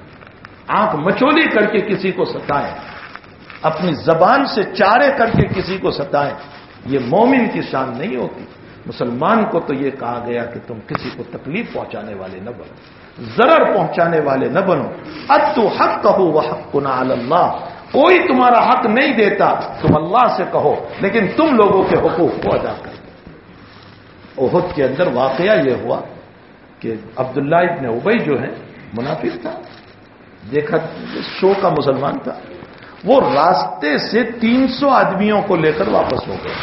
A: آنکھ مچولی کر کے کسی کو ستائیں اپنی زبان سے چارے کر کے کسی کو ستائیں یہ مومن کی شان نہیں ہوتی۔ مسلمان کو تو یہ کہا گیا کہ تم کسی کو تکلیف پہنچانے والے نہ بنو۔ ضرر پہنچانے والے نہ بنو۔ اب تو حق کہو وہ حق کو اللہ۔ کوئی تمہارا حق نہیں دیتا۔ تم اللہ سے کہو۔ لیکن تم لوگوں کے حقوق کو ادا کرو۔ عہد کے اندر واقعہ یہ ہوا کہ عبداللہ ابن ابئی جو ہے منافق تھا، دیکھا، شو کا مسلمان تھا، وہ راستے سے تین سو آدمیوں کو لے کر واپس ہو گئے۔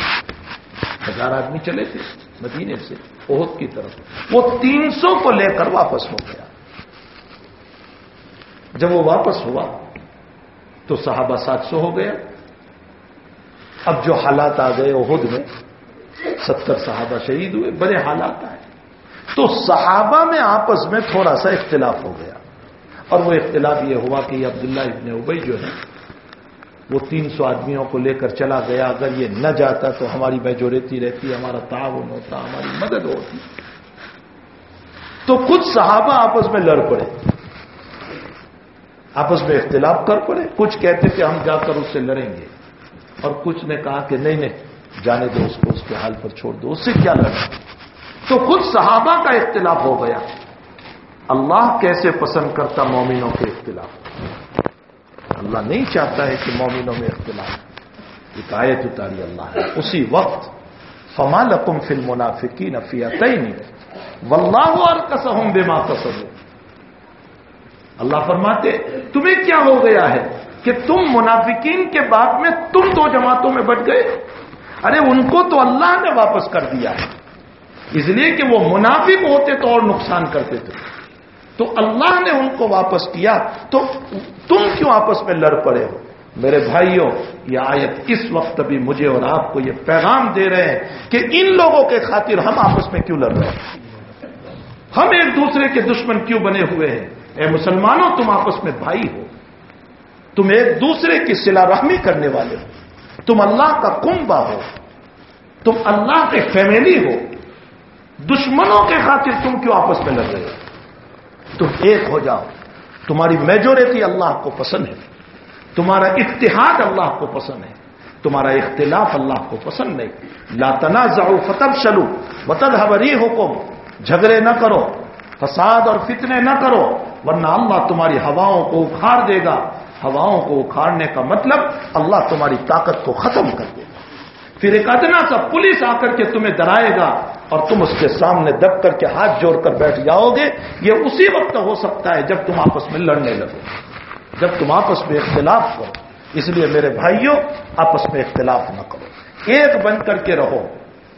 A: ہزار آدمی چلے تھے مدینے سے بہت کی طرف۔ وہ تین سو کو لے کر واپس ہو گیا۔ جب وہ واپس ہوا، تو صحابہ سات سو ہو گیا اب جو حالات آ گئے عہد میں ستر صحابہ شہید ہوئے، بڑے حالات آئے۔ تو صحابہ میں آپس میں تھوڑا سا اختلاف ہو گیا۔ اور وہ اختلاف یہ ہوا کہ یہ عبداللہ ابن ابئی جو ہے وہ تین سو آدمیوں کو لے کر چلا گیا۔ اگر یہ نہ جاتا تو ہماری میجورٹی رہتی، ہمارا تعاون ہوتا، ہماری مدد ہوتی۔ تو کچھ صحابہ آپس میں لڑ پڑے۔ آپس میں اختلاف کر پڑے۔ کچھ کہتے کہ ہم جا کر اس سے لڑیں گے۔ اور کچھ نے کہا کہ نہیں نہیں جانے دو اس کو، اس کے حال پر چھوڑ دو، اس سے کیا لڑیں تو کچھ صحابہ کا اختلاف ہو گیا۔ اللہ کیسے پسند کرتا مومنوں کے اختلاف؟ اللہ نہیں چاہتا ہے کہ مومنوں میں اختلاف۔ ایک آیت اتاری اللہ ہے اسی وقت، فما لکم فل منافقی نفیات واللہ اور کسم بے ماں اللہ فرماتے، تمہیں کیا ہو گیا ہے کہ تم منافقین کے بعد میں تم دو جماعتوں میں بٹ گئے؟ ارے، ان کو تو اللہ نے واپس کر دیا۔ ہے اس لیے کہ وہ منافق ہوتے تو اور نقصان کرتے تھے۔ تو اللہ نے ان کو واپس کیا۔ تو تم کیوں آپس میں لڑ پڑے ہو؟ میرے بھائیوں، یہ آیت اس وقت بھی مجھے اور آپ کو یہ پیغام دے رہے ہیں کہ ان لوگوں کے خاطر ہم آپس میں کیوں لڑ رہے ہیں؟ ہم ایک دوسرے کے دشمن کیوں بنے ہوئے ہیں؟ اے مسلمانوں، تم آپس میں بھائی ہو۔ تم ایک دوسرے کی سلا رحمی کرنے والے ہو۔ تم اللہ کا کنبا ہو، تم اللہ کے فیملی ہو، دشمنوں کے خاطر تم کیوں آپس میں لڑ رہے ہو؟ تم ایک ہو جاؤ، تمہاری میجورٹی اللہ کو پسند ہے، تمہارا اتحاد اللہ کو پسند ہے، تمہارا اختلاف اللہ کو پسند نہیں۔ لا تنازعوا فتب شلو وطد حبری حکم جھگڑے نہ کرو، فساد اور فتنے نہ کرو، ورنہ اللہ تمہاری ہواؤں کو اکھاڑ دے گا۔ ہواؤں کو اکھاڑنے کا مطلب اللہ تمہاری طاقت کو ختم کر دے گا۔ پھر ایک ادنا سا پولیس آ کر کے تمہیں ڈرائے گا اور تم اس کے سامنے دب کر کے ہاتھ جوڑ کر بیٹھ جاؤ گے۔ یہ اسی وقت ہو سکتا ہے جب تم آپس میں لڑنے لگو۔ جب تم آپس میں اختلاف کرو۔ اس لیے میرے بھائیوں، آپس میں اختلاف نہ کرو۔ ایک بن کر کے رہو۔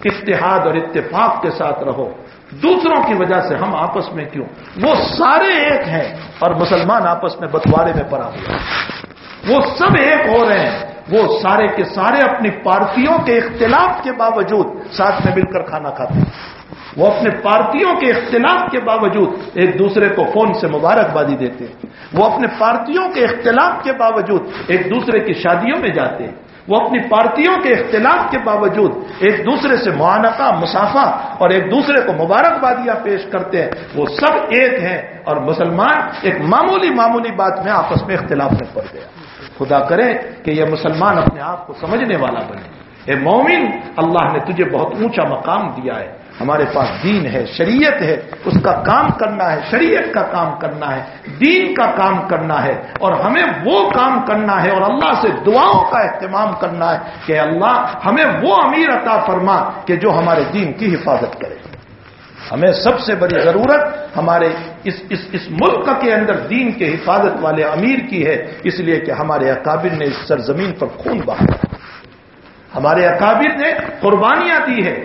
A: اتحاد اور اتفاق کے ساتھ رہو۔ دوسروں کی وجہ سے ہم آپس میں کیوں؟ وہ سارے ایک ہیں اور مسلمان آپس میں بٹوارے میں پڑا ہوا وہ سب ایک ہو رہے ہیں۔ وہ سارے کے سارے اپنی پارٹیوں کے اختلاف کے باوجود ساتھ میں مل کر کھانا کھاتے ہیں۔ وہ اپنے پارٹیوں کے اختلاف کے باوجود ایک دوسرے کو فون سے مبارکبادی دیتے ہیں۔ وہ اپنے پارٹیوں کے اختلاف کے باوجود ایک دوسرے کی شادیوں میں جاتے ہیں۔ وہ اپنی پارٹیوں کے اختلاف کے باوجود ایک دوسرے سے معانقہ مسافہ اور ایک دوسرے کو مبارکبادیاں پیش کرتے ہیں۔ وہ سب ایک ہیں اور مسلمان ایک معمولی معمولی بات میں آپس میں اختلاف میں پڑ گیا۔ خدا کرے کہ یہ مسلمان اپنے آپ کو سمجھنے والا بنے۔ اے مومن، اللہ نے تجھے بہت اونچا مقام دیا ہے۔ ہمارے پاس دین ہے، شریعت ہے، اس کا کام کرنا ہے، شریعت کا کام کرنا ہے، دین کا کام کرنا ہے، اور ہمیں وہ کام کرنا ہے، اور اللہ سے دعاؤں کا اہتمام کرنا ہے کہ اللہ ہمیں وہ امیر عطا فرما کہ جو ہمارے دین کی حفاظت کرے۔ ہمیں سب سے بڑی ضرورت ہمارے اس اس اس ملک کے اندر دین کے حفاظت والے امیر کی ہے، اس لیے کہ ہمارے اکابر نے اس سرزمین پر خون بہایا ہمارے اکابر نے قربانیاں دی ہے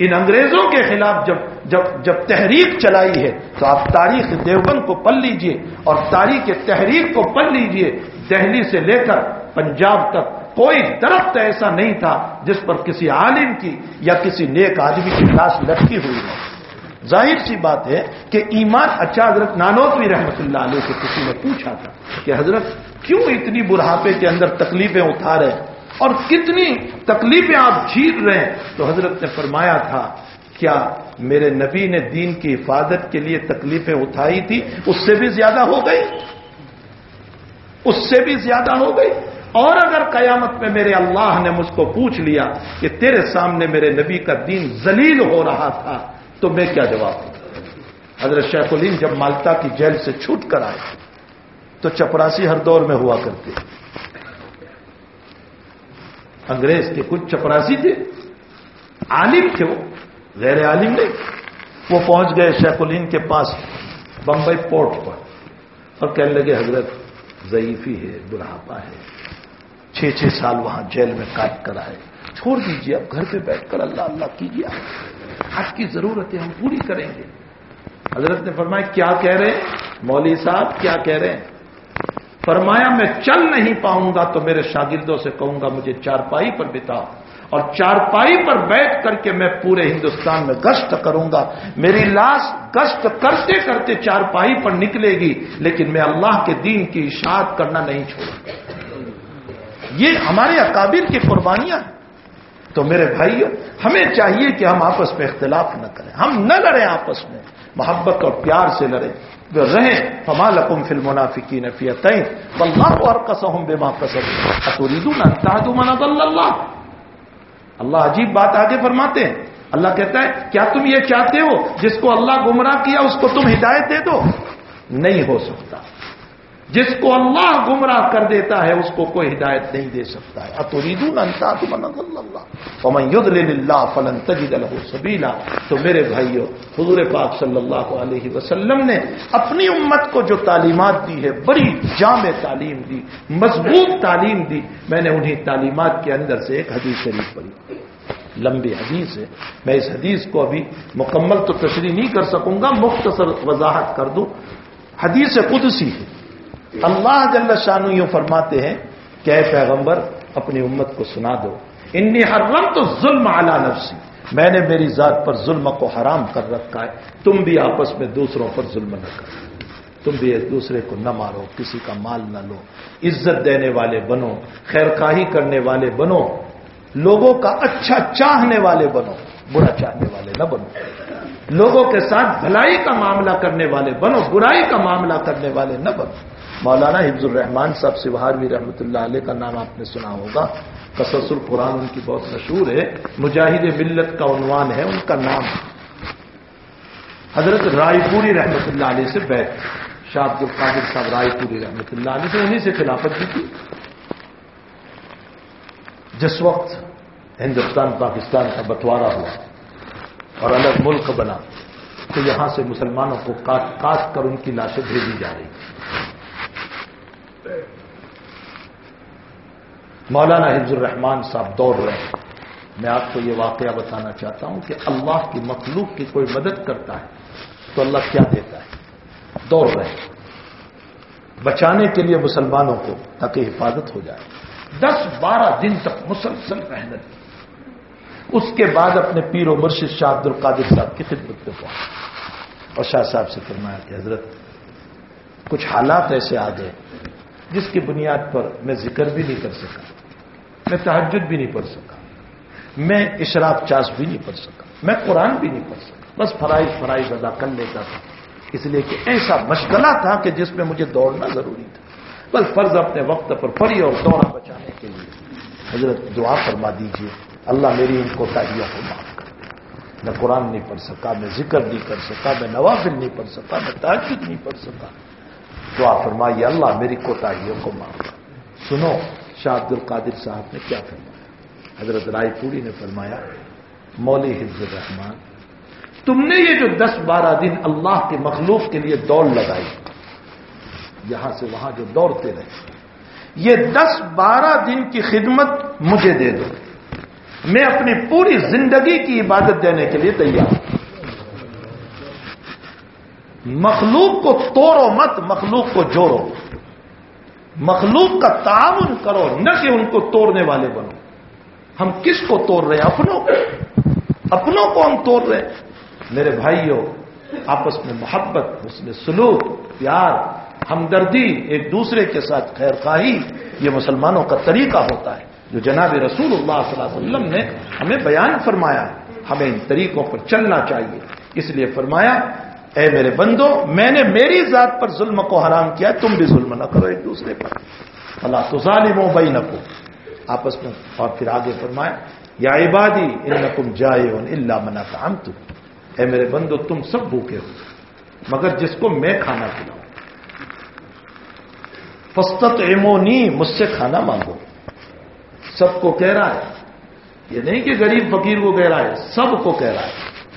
A: ان انگریزوں کے خلاف جب جب جب تحریک چلائی ہے تو آپ تاریخ دیوبند کو پل لیجیے اور تاریخ تحریک کو پل لیجیے۔ دہلی سے لے کر پنجاب تک کوئی درخت ایسا نہیں تھا جس پر کسی عالم کی یا کسی نیک آدمی کی لاش لٹکی ہوئی ہو۔ ظاہر سی بات ہے کہ ایمان اچھا حضرت نانوتوی رحمت اللہ علیہ سے کسی نے پوچھا تھا کہ حضرت کیوں اتنی بڑھاپے کے اندر تکلیفیں اٹھا رہے اور کتنی تکلیفیں آپ جھیل رہے ہیں۔ تو حضرت نے فرمایا تھا، کیا میرے نبی نے دین کی حفاظت کے لیے تکلیفیں اٹھائی تھی؟ اس سے بھی زیادہ ہو گئی۔ اس سے بھی زیادہ ہو گئی۔ اور اگر قیامت میں میرے اللہ نے مجھ کو پوچھ لیا کہ تیرے سامنے میرے نبی کا دین ذلیل ہو رہا تھا، تو میں کیا جواب دوں؟ حضرت شیخ الین جب مالتا کی جیل سے چھوٹ کر آئے، تو چپراسی ہر دور میں ہوا کرتے انگریز کے کچھ چپراسی تھے، عالم تھے وہ، غیر عالم نہیں، وہ پہنچ گئے شیخ الین کے پاس بمبئی پورٹ پر اور کہنے لگے، حضرت ضعیفی ہے، بڑھاپا ہے، چھ چھ سال وہاں جیل میں کاٹ کر آئے چھوڑ دیجیے اب گھر پہ بیٹھ کر اللہ اللہ کیجیے آپ کی ضرورتیں ہم پوری کریں گے۔ حضرت نے فرمایا، کیا کہہ رہے ہیں؟ مولوی صاحب، کیا کہہ رہے ہیں؟ فرمایا میں چل نہیں پاؤں گا تو میرے شاگردوں سے کہوں گا مجھے چارپائی پر بتاؤ اور چارپائی پر بیٹھ کر کے میں پورے ہندوستان میں گشت کروں گا۔ میری لاش گشت کرتے کرتے چارپائی پر نکلے گی، لیکن میں اللہ کے دین کی اشاعت کرنا نہیں چھوڑوں یہ ہمارے اکابر کی قربانیاں تو میرے بھائیوں ہمیں چاہیے کہ ہم آپس میں اختلاف نہ کریں۔ ہم نہ لڑیں آپس میں، محبت اور پیار سے لڑیں۔ جو رہیں، فما لکم فی المنافقین فیتین واللہ ارقصہم بما قصد اتوریدون ان تهدوا من ضل اللہ اللہ عجیب بات آگے فرماتے ہیں۔ اللہ کہتا ہے، کیا تم یہ چاہتے ہو جس کو اللہ گمراہ کیا، اس کو تم ہدایت دے دو؟ نہیں ہو سکتا۔ جس کو اللہ گمراہ کر دیتا ہے، اس کو کوئی ہدایت نہیں دے سکتا ہے۔ اتوریدون انتا تمن اللہ۔ فمن یضلل اللہ فلن تجد له سبیلا۔ تو میرے بھائیو، حضور پاک صلی اللہ علیہ وسلم نے اپنی امت کو جو تعلیمات دی ہے، بڑی جامع تعلیم دی، مضبوط تعلیم دی، میں نے انہی تعلیمات کے اندر سے ایک حدیث شریف پڑھی۔ لمبی حدیث ہے۔ میں اس حدیث کو ابھی مکمل تو تشریح نہیں کر سکوں گا، مختصر وضاحت کر دوں۔ حدیث قدسی ہے۔ اللہ جل شانو یوں فرماتے ہیں کہ اے پیغمبر، اپنی امت کو سنا دو۔ انی حرم تو ظلم اعلی نفسی۔ میں نے میری ذات پر ظلم کو حرام کر رکھا ہے۔ تم بھی آپس میں دوسروں پر ظلم نہ کرو۔ تم بھی ایک دوسرے کو نہ مارو، کسی کا مال نہ لو۔ عزت دینے والے بنو خیر خواہی کرنے والے بنو۔ لوگوں کا اچھا چاہنے والے بنو، برا چاہنے والے نہ بنو۔ لوگوں کے ساتھ بھلائی کا معاملہ کرنے والے بنو، برائی کا معاملہ کرنے والے نہ بنو۔ مولانا حفظ الرحمان صاحب سوہاروی رحمۃ اللہ علیہ کا نام آپ نے سنا ہوگا۔ قصص القرآن ان کی بہت مشہور ہے۔ مجاہد ملت کا عنوان ہے، ان کا نام حضرت رائے پوری رحمۃ اللہ علیہ سے بیٹھ شاہ عبد القادر صاحب رائے پوری رحمۃ اللہ علیہ سے انہیں سے خلافت کی تھی۔ جس وقت ہندوستان، پاکستان کا بٹوارا ہوا۔ اور الگ ملک بنا تو یہاں سے مسلمانوں کو کاٹ کاٹ کر ان کی لاشیں بھیجی جا رہی مولانا حفظ الرحمان صاحب دوڑ رہے ہیں۔ میں آپ کو یہ واقعہ بتانا چاہتا ہوں کہ اللہ کی مخلوق کی کوئی مدد کرتا ہے تو اللہ کیا دیتا ہے؟ دوڑ رہے ہیں۔ بچانے کے لیے مسلمانوں کو تاکہ حفاظت ہو جائے۔ دس بارہ دن تک مسلسل محنت اس کے بعد اپنے پیر و مرشد شاہ عبد القادر صاحب کی خدمت میں پہنچا اور شاہ صاحب سے فرمایا کہ حضرت، کچھ حالات ایسے آ گئے جس کی بنیاد پر میں ذکر بھی نہیں کر سکا، میں تحجد بھی نہیں پڑھ سکا، میں اشراف چاس بھی نہیں پڑھ سکا، میں قرآن بھی نہیں پڑھ سکا، بس فرائض فرائض ادا کر لیتا تھا۔ اس لیے کہ ایسا مشغلہ تھا کہ جس میں مجھے دوڑنا ضروری تھا۔ بس فرض اپنے وقت پر پڑی اور دوڑا بچانے کے لیے۔ حضرت دعا فرما دیجیے اللہ میری ان کوتاہیوں کو معاف کر میں قرآن نہیں پڑھ سکا میں ذکر نہیں کر سکا میں نوافل نہیں پڑھ سکا میں تاجد نہیں پڑھ سکا۔ دعا فرمائیے اللہ میری کوتاہیوں کو معاف کر۔ سنو، شاہ عبد القادر صاحب نے کیا فرمایا؟ حضرت رائے پوری نے فرمایا، مولی حفظ الرحمان تم نے یہ جو دس بارہ دن اللہ کے مخلوق کے لیے دوڑ لگائی، یہاں سے وہاں جو دوڑتے رہے، یہ دس بارہ دن کی خدمت مجھے دے دو۔ میں اپنی پوری زندگی کی عبادت دینے کے لیے تیار ہوں۔ مخلوق کو توڑو مت، مخلوق کو جوڑو۔ مخلوق کا تعاون کرو، نہ کہ ان کو توڑنے والے بنو۔ ہم کس کو توڑ رہے ہیں؟ اپنوں کو۔ اپنوں کو ہم توڑ رہے ہیں۔ میرے بھائیوں، آپس میں محبت، اس میں سلوک، پیار، ہمدردی، ایک دوسرے کے ساتھ خیر خواہی، یہ مسلمانوں کا طریقہ ہوتا ہے۔ جو جناب رسول اللہ صلی اللہ علیہ وسلم نے ہمیں بیان فرمایا، ہمیں ان طریقوں پر چلنا چاہیے۔ اس لیے فرمایا، اے میرے بندو، میں نے میری ذات پر ظلم کو حرام کیا، تم بھی ظلم نہ کرو ایک دوسرے پر۔ اللہ تو ظالم ہو بھائی نکو آپس میں اور پھر آگے فرمایا، یا عبادی ان نقم جائے اللہ منا کام تم اے میرے بندو، تم سب بھوکے ہو، مگر جس کو میں کھانا کھلاؤں۔ فستت ایمونی مجھ سے کھانا مانگو۔ سب کو کہہ رہا ہے۔ یہ نہیں کہ غریب فقیر کو کہہ رہا ہے، سب کو کہہ رہا ہے۔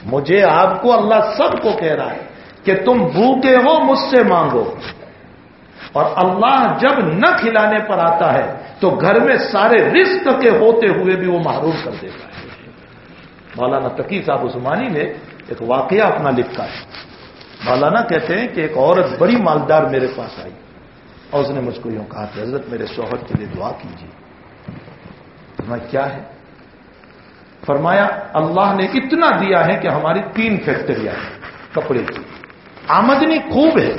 A: مجھے آپ کو اللہ سب کو کہہ رہا ہے کہ تم بھوکے ہو، مجھ سے مانگو۔ اور اللہ جب نہ کھلانے پر آتا ہے، تو گھر میں سارے رزق کے ہوتے ہوئے بھی وہ محروم کر دیتا ہے۔ مولانا تقی صاحب عثمانی نے ایک واقعہ اپنا لکھا ہے۔ مولانا کہتے ہیں کہ ایک عورت بڑی مالدار میرے پاس آئی اور اس نے مجھ کو یوں کہا کہ حضرت میرے شوہر کے لیے دعا کیجیے۔ فرمایا کیا ہے؟ فرمایا، اللہ نے اتنا دیا ہے کہ ہماری تین فیکٹریاں ہیں، کپڑے کی۔ آمدنی خوب ہے،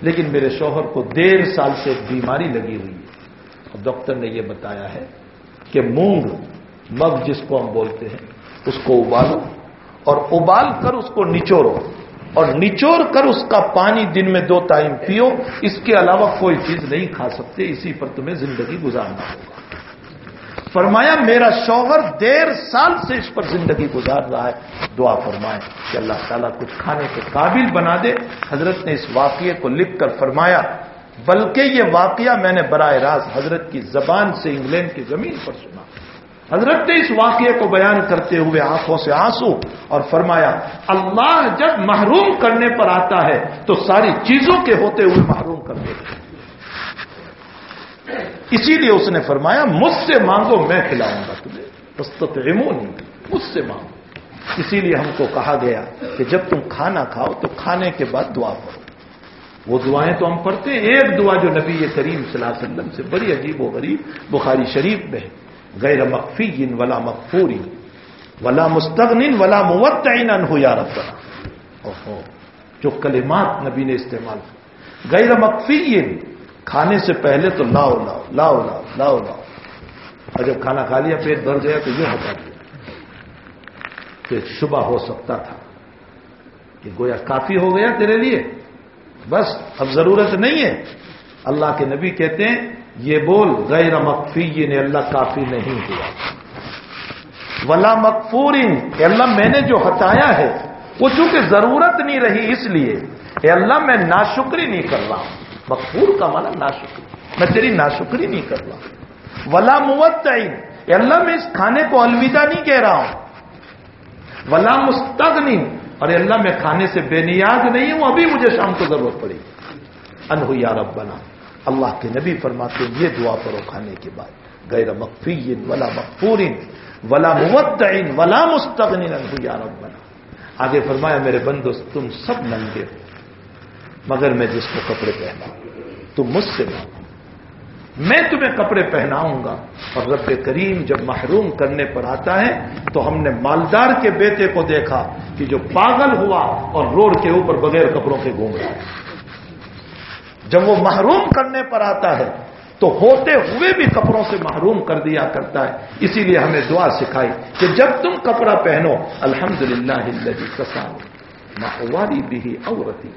A: لیکن میرے شوہر کو ڈیڑھ سال سے بیماری لگی ہوئی ہے۔ اور ڈاکٹر نے یہ بتایا ہے کہ مونگ مگ جس کو ہم بولتے ہیں، اس کو ابالو اور ابال کر اس کو نچوڑو اور نچوڑ کر اس کا پانی دن میں دو ٹائم پیو۔ اس کے علاوہ کوئی چیز نہیں کھا سکتے، اسی پر تمہیں زندگی گزارنا ہوگا۔ فرمایا، میرا شوہر دیر سال سے اس پر زندگی گزار رہا ہے۔ دعا فرمائے کہ اللہ تعالیٰ کچھ کھانے کے قابل بنا دے۔ حضرت نے اس واقعے کو لکھ کر فرمایا، بلکہ یہ واقعہ میں نے براہ راست حضرت کی زبان سے انگلینڈ کی زمین پر سنا۔ حضرت نے اس واقعے کو بیان کرتے ہوئے آنکھوں سے آنسو اور فرمایا، اللہ جب محروم کرنے پر آتا ہے تو ساری چیزوں کے ہوتے ہوئے محروم کر دیتا ہے۔ اسی لیے اس نے فرمایا، مجھ سے مانگو، میں کھلاؤں گا تمہیں۔ تستطعمونی مجھ سے مانگو۔ اسی لیے ہم کو کہا گیا کہ جب تم کھانا کھاؤ تو کھانے کے بعد دعا پڑھو۔ وہ دعائیں تو ہم پڑھتے ہیں۔ ایک دعا جو نبی کریم صلی اللہ علیہ وسلم سے بڑی عجیب و غریب بخاری شریف میں غیر مقفی ولا مقفوری ولا مستغن ولا موتعین ہو یا ربنا۔ اوہو، جو کلمات نبی نے استعمال غیر مقفی کھانے سے پہلے تو لاؤ لاؤ لاؤ لاؤ لاؤ لاؤ۔ اور جب کھانا کھا لیا، پیٹ بھر گیا تو یہ ہٹا دیا۔ کہ شبہ ہو سکتا تھا کہ گویا کافی ہو گیا تیرے لیے۔ بس اب ضرورت نہیں ہے۔ اللہ کے نبی کہتے ہیں، یہ بول، غیر مقفی نے اللہ کافی نہیں ہوا۔ ولا مقفور اے اللہ میں نے جو ہٹایا ہے، وہ چونکہ ضرورت نہیں رہی اس لیے، اے اللہ میں ناشکری نہیں کر رہا ہوں۔ مقفور کا مانا ناشکری۔ میں تیری ناشکری نہیں کر رہا۔ ولا موتعین اللہ، میں اس کھانے کو الوداع نہیں کہہ رہا ہوں۔ ولا مستغنی اور اللہ، میں کھانے سے بے نیاز نہیں ہوں، ابھی مجھے شام کو ضرورت پڑی انہو یا رب بنا اللہ کے نبی فرماتے ہیں، یہ دعا کرو کھانے کے بعد۔ غیر مقفی ولا مقفور ولا موتعین ولا مستغنی انہو یا رب بنا آگے فرمایا، میرے بندو، تم سب ننگے ہو۔ مگر میں جس کو کپڑے پہنا تم مجھ سے مانگو میں تمہیں کپڑے پہناؤں گا۔ اور رب کریم جب محروم کرنے پر آتا ہے، تو ہم نے مالدار کے بیٹے کو دیکھا کہ جو پاگل ہوا اور روڈ کے اوپر بغیر کپڑوں کے گھوم رہا ہے۔ جب وہ محروم کرنے پر آتا ہے، تو ہوتے ہوئے بھی کپڑوں سے محروم کر دیا کرتا ہے۔ اسی لیے ہمیں دعا سکھائی کہ جب تم کپڑا پہنو الحمد للہ کسان بھی عورتی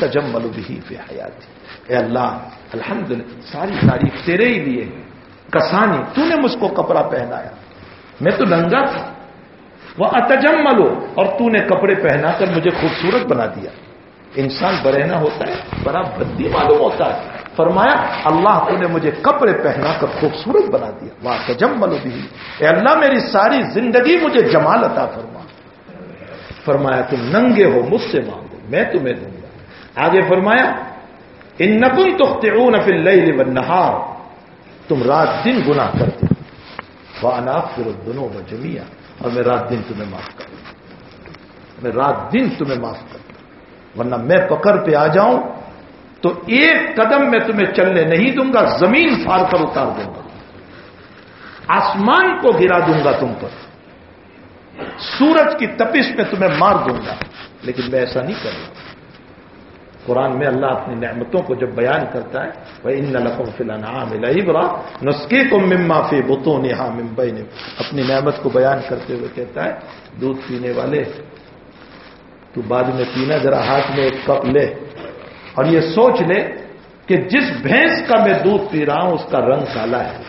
A: تجمل بھی فی حیاتی اے اللہ الحمد ساری تعریف تیرے ہی لیے کسانی، تو نے مجھ کو کپڑا پہنایا۔ میں تو ننگا تھا۔ وہ اتجملو اور تو نے کپڑے پہنا کر مجھے خوبصورت بنا دیا۔ انسان برہنا ہوتا ہے، بڑا بدی معلوم ہوتا ہے۔ فرمایا، اللہ تو نے مجھے کپڑے پہنا کر خوبصورت بنا دیا۔ وہ تجملو بھی اے اللہ، میری ساری زندگی مجھے جمال عطا فرما۔ فرمایا تم ننگے ہو، مجھ سے مانگو، میں تمہیں دوں گا۔ آگے فرمایا، ان نقل تختعون فی اللیل والنہار تم رات دن گناہ کرتے وہ اناف پھر دونوں میں جمیا اور میں رات دن تمہیں معاف کروں میں رات دن تمہیں معاف کروں ورنہ میں پکڑ پہ آ جاؤں، تو ایک قدم میں تمہیں چلنے نہیں دوں گا، زمین پھاڑ کر اتار دوں گا۔ آسمان کو گرا دوں گا تم پر۔ سورج کی تپش میں تمہیں مار دوں گا۔ لیکن میں ایسا نہیں کروں۔ گا قرآن میں اللہ اپنی نعمتوں کو جب بیان کرتا ہے وہ ان لقم فلان برا نسخے کو مما فی بتوں نے ہاں ممبئی نے اپنی نعمت کو بیان کرتے ہوئے کہتا ہے، دودھ پینے والے، تو بعد میں پینا، ذرا ہاتھ میں ایک کپ لے۔ اور یہ سوچ لے کہ جس بھینس کا میں دودھ پی رہا ہوں، اس کا رنگ کالا ہے۔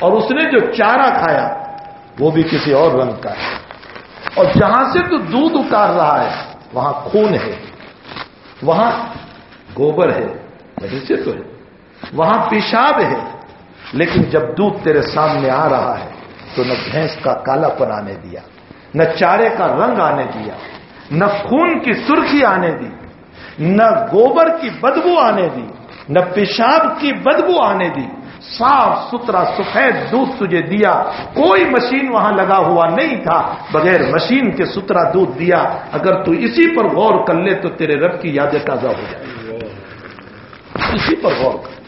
A: اور اس نے جو چارہ کھایا وہ بھی کسی اور رنگ کا ہے۔ اور جہاں سے تو دودھ اتار رہا ہے، وہاں خون ہے۔ وہاں گوبر ہے وہیں سے تو ہے۔ وہاں پیشاب ہے۔ لیکن جب دودھ تیرے سامنے آ رہا ہے، تو نہ بھینس کا کالا پن آنے دیا، نہ چارے کا رنگ آنے دیا، نہ خون کی سرخی آنے دی، نہ گوبر کی بدبو آنے دی، نہ پیشاب کی بدبو آنے دی۔ صاف ستھرا سفید دودھ تجھے دیا۔ کوئی مشین وہاں لگا ہوا نہیں تھا، بغیر مشین کے ستھرا دودھ دیا۔ اگر تو اسی پر غور کر لے تو تیرے رب کی یادیں تازہ ہو جائے۔ اسی پر غور کر۔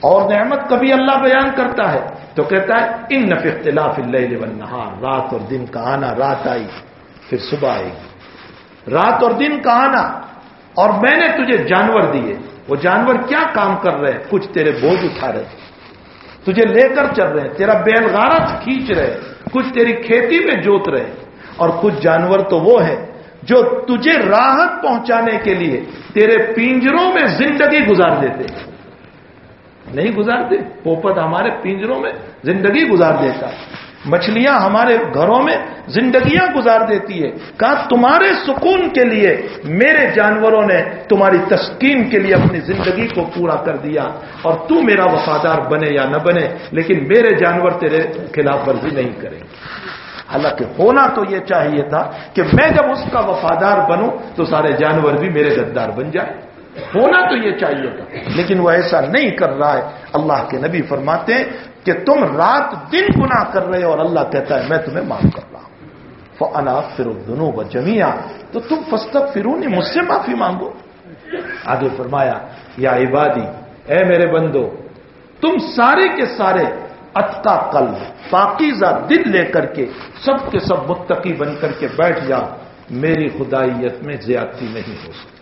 A: اور نعمت کبھی اللہ بیان کرتا ہے۔ تو کہتا ہے ان نف اختلاف اللہ نہار رات اور دن کا آنا، رات آئی، پھر صبح آئے گی۔ رات اور دن کا آنا۔ اور میں نے تجھے جانور دیے۔ وہ جانور کیا کام کر رہے ہیں؟ کچھ تیرے بوجھ اٹھا رہے تجھے لے کر چل رہے ہیں۔ تیرا بیل غارت کھینچ رہے کچھ تیری کھیتی میں جوت رہے اور کچھ جانور تو وہ ہے جو تجھے راحت پہنچانے کے لیے تیرے پنجروں میں زندگی گزار دیتے نہیں گزارتے؟ پوپت ہمارے پنجروں میں زندگی گزار دیتا۔ مچھلیاں ہمارے گھروں میں زندگیاں گزار دیتی ہے۔ کہا، تمہارے سکون کے لیے میرے جانوروں نے تمہاری تسکین کے لیے اپنی زندگی کو پورا کر دیا۔ اور تو میرا وفادار بنے یا نہ بنے، لیکن میرے جانور تیرے خلاف ورزی نہیں کریں۔ حالانکہ ہونا تو یہ چاہیے تھا کہ میں جب اس کا وفادار بنوں تو سارے جانور بھی میرے غدار بن جائے ہونا تو یہ چاہیے تھا، لیکن وہ ایسا نہیں کر رہا ہے۔ اللہ کے نبی فرماتے ہیں کہ تم رات دن گناہ کر رہے ہو اور اللہ کہتا ہے میں تمہیں معاف کر رہا ہوں۔ فنا فرو و جمیا تو تم فستک فرونی مجھ سے معافی مانگو۔ آگے فرمایا، یا عبادی، اے میرے بندو، تم سارے کے سارے اتکا کل، پاکیزہ دل لے کر کے، سب کے سب متقی بن کر کے بیٹھ جا میری خدائیت میں زیادتی نہیں ہو سکتی۔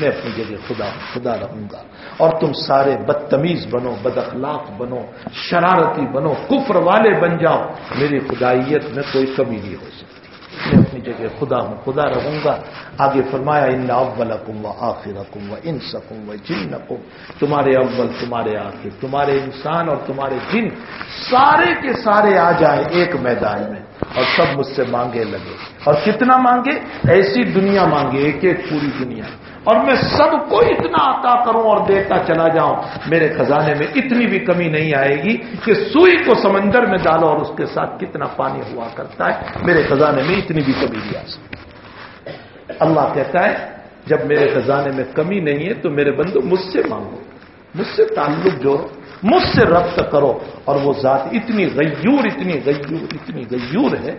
A: میں اپنی جگہ خدا خدا رہوں گا۔ اور تم سارے بدتمیز بنو بد اخلاق بنو، شرارتی بنو، کفر والے بن جاؤ۔ میری خدائیت میں کوئی کمی نہیں ہو سکتی۔ میں اپنی جگہ خدا ہوں، خدا رہوں گا۔ آگے فرمایا، ان اول کم و آخر کم و ان سکوں و جن تمہارے اول، تمہارے آخر، تمہارے انسان اور تمہارے جن سارے کے سارے آ جائیں ایک میدان میں۔ اور سب مجھ سے مانگے لگے۔ اور کتنا مانگے؟ ایسی دنیا مانگے ایک ایک پوری دنیا۔ اور میں سب کو اتنا عطا کروں اور دیتا چلا جاؤں، میرے خزانے میں اتنی بھی کمی نہیں آئے گی کہ سوئی کو سمندر میں ڈالو اور اس کے ساتھ کتنا پانی ہوا کرتا ہے، میرے خزانے میں اتنی بھی کمی نہیں آ سکتی۔ اللہ کہتا ہے، جب میرے خزانے میں کمی نہیں ہے تو میرے بندو مجھ سے مانگو، مجھ سے تعلق جوڑو، مجھ سے ربط کرو اور وہ ذات اتنی غیور اتنی غیور اتنی غیور ہے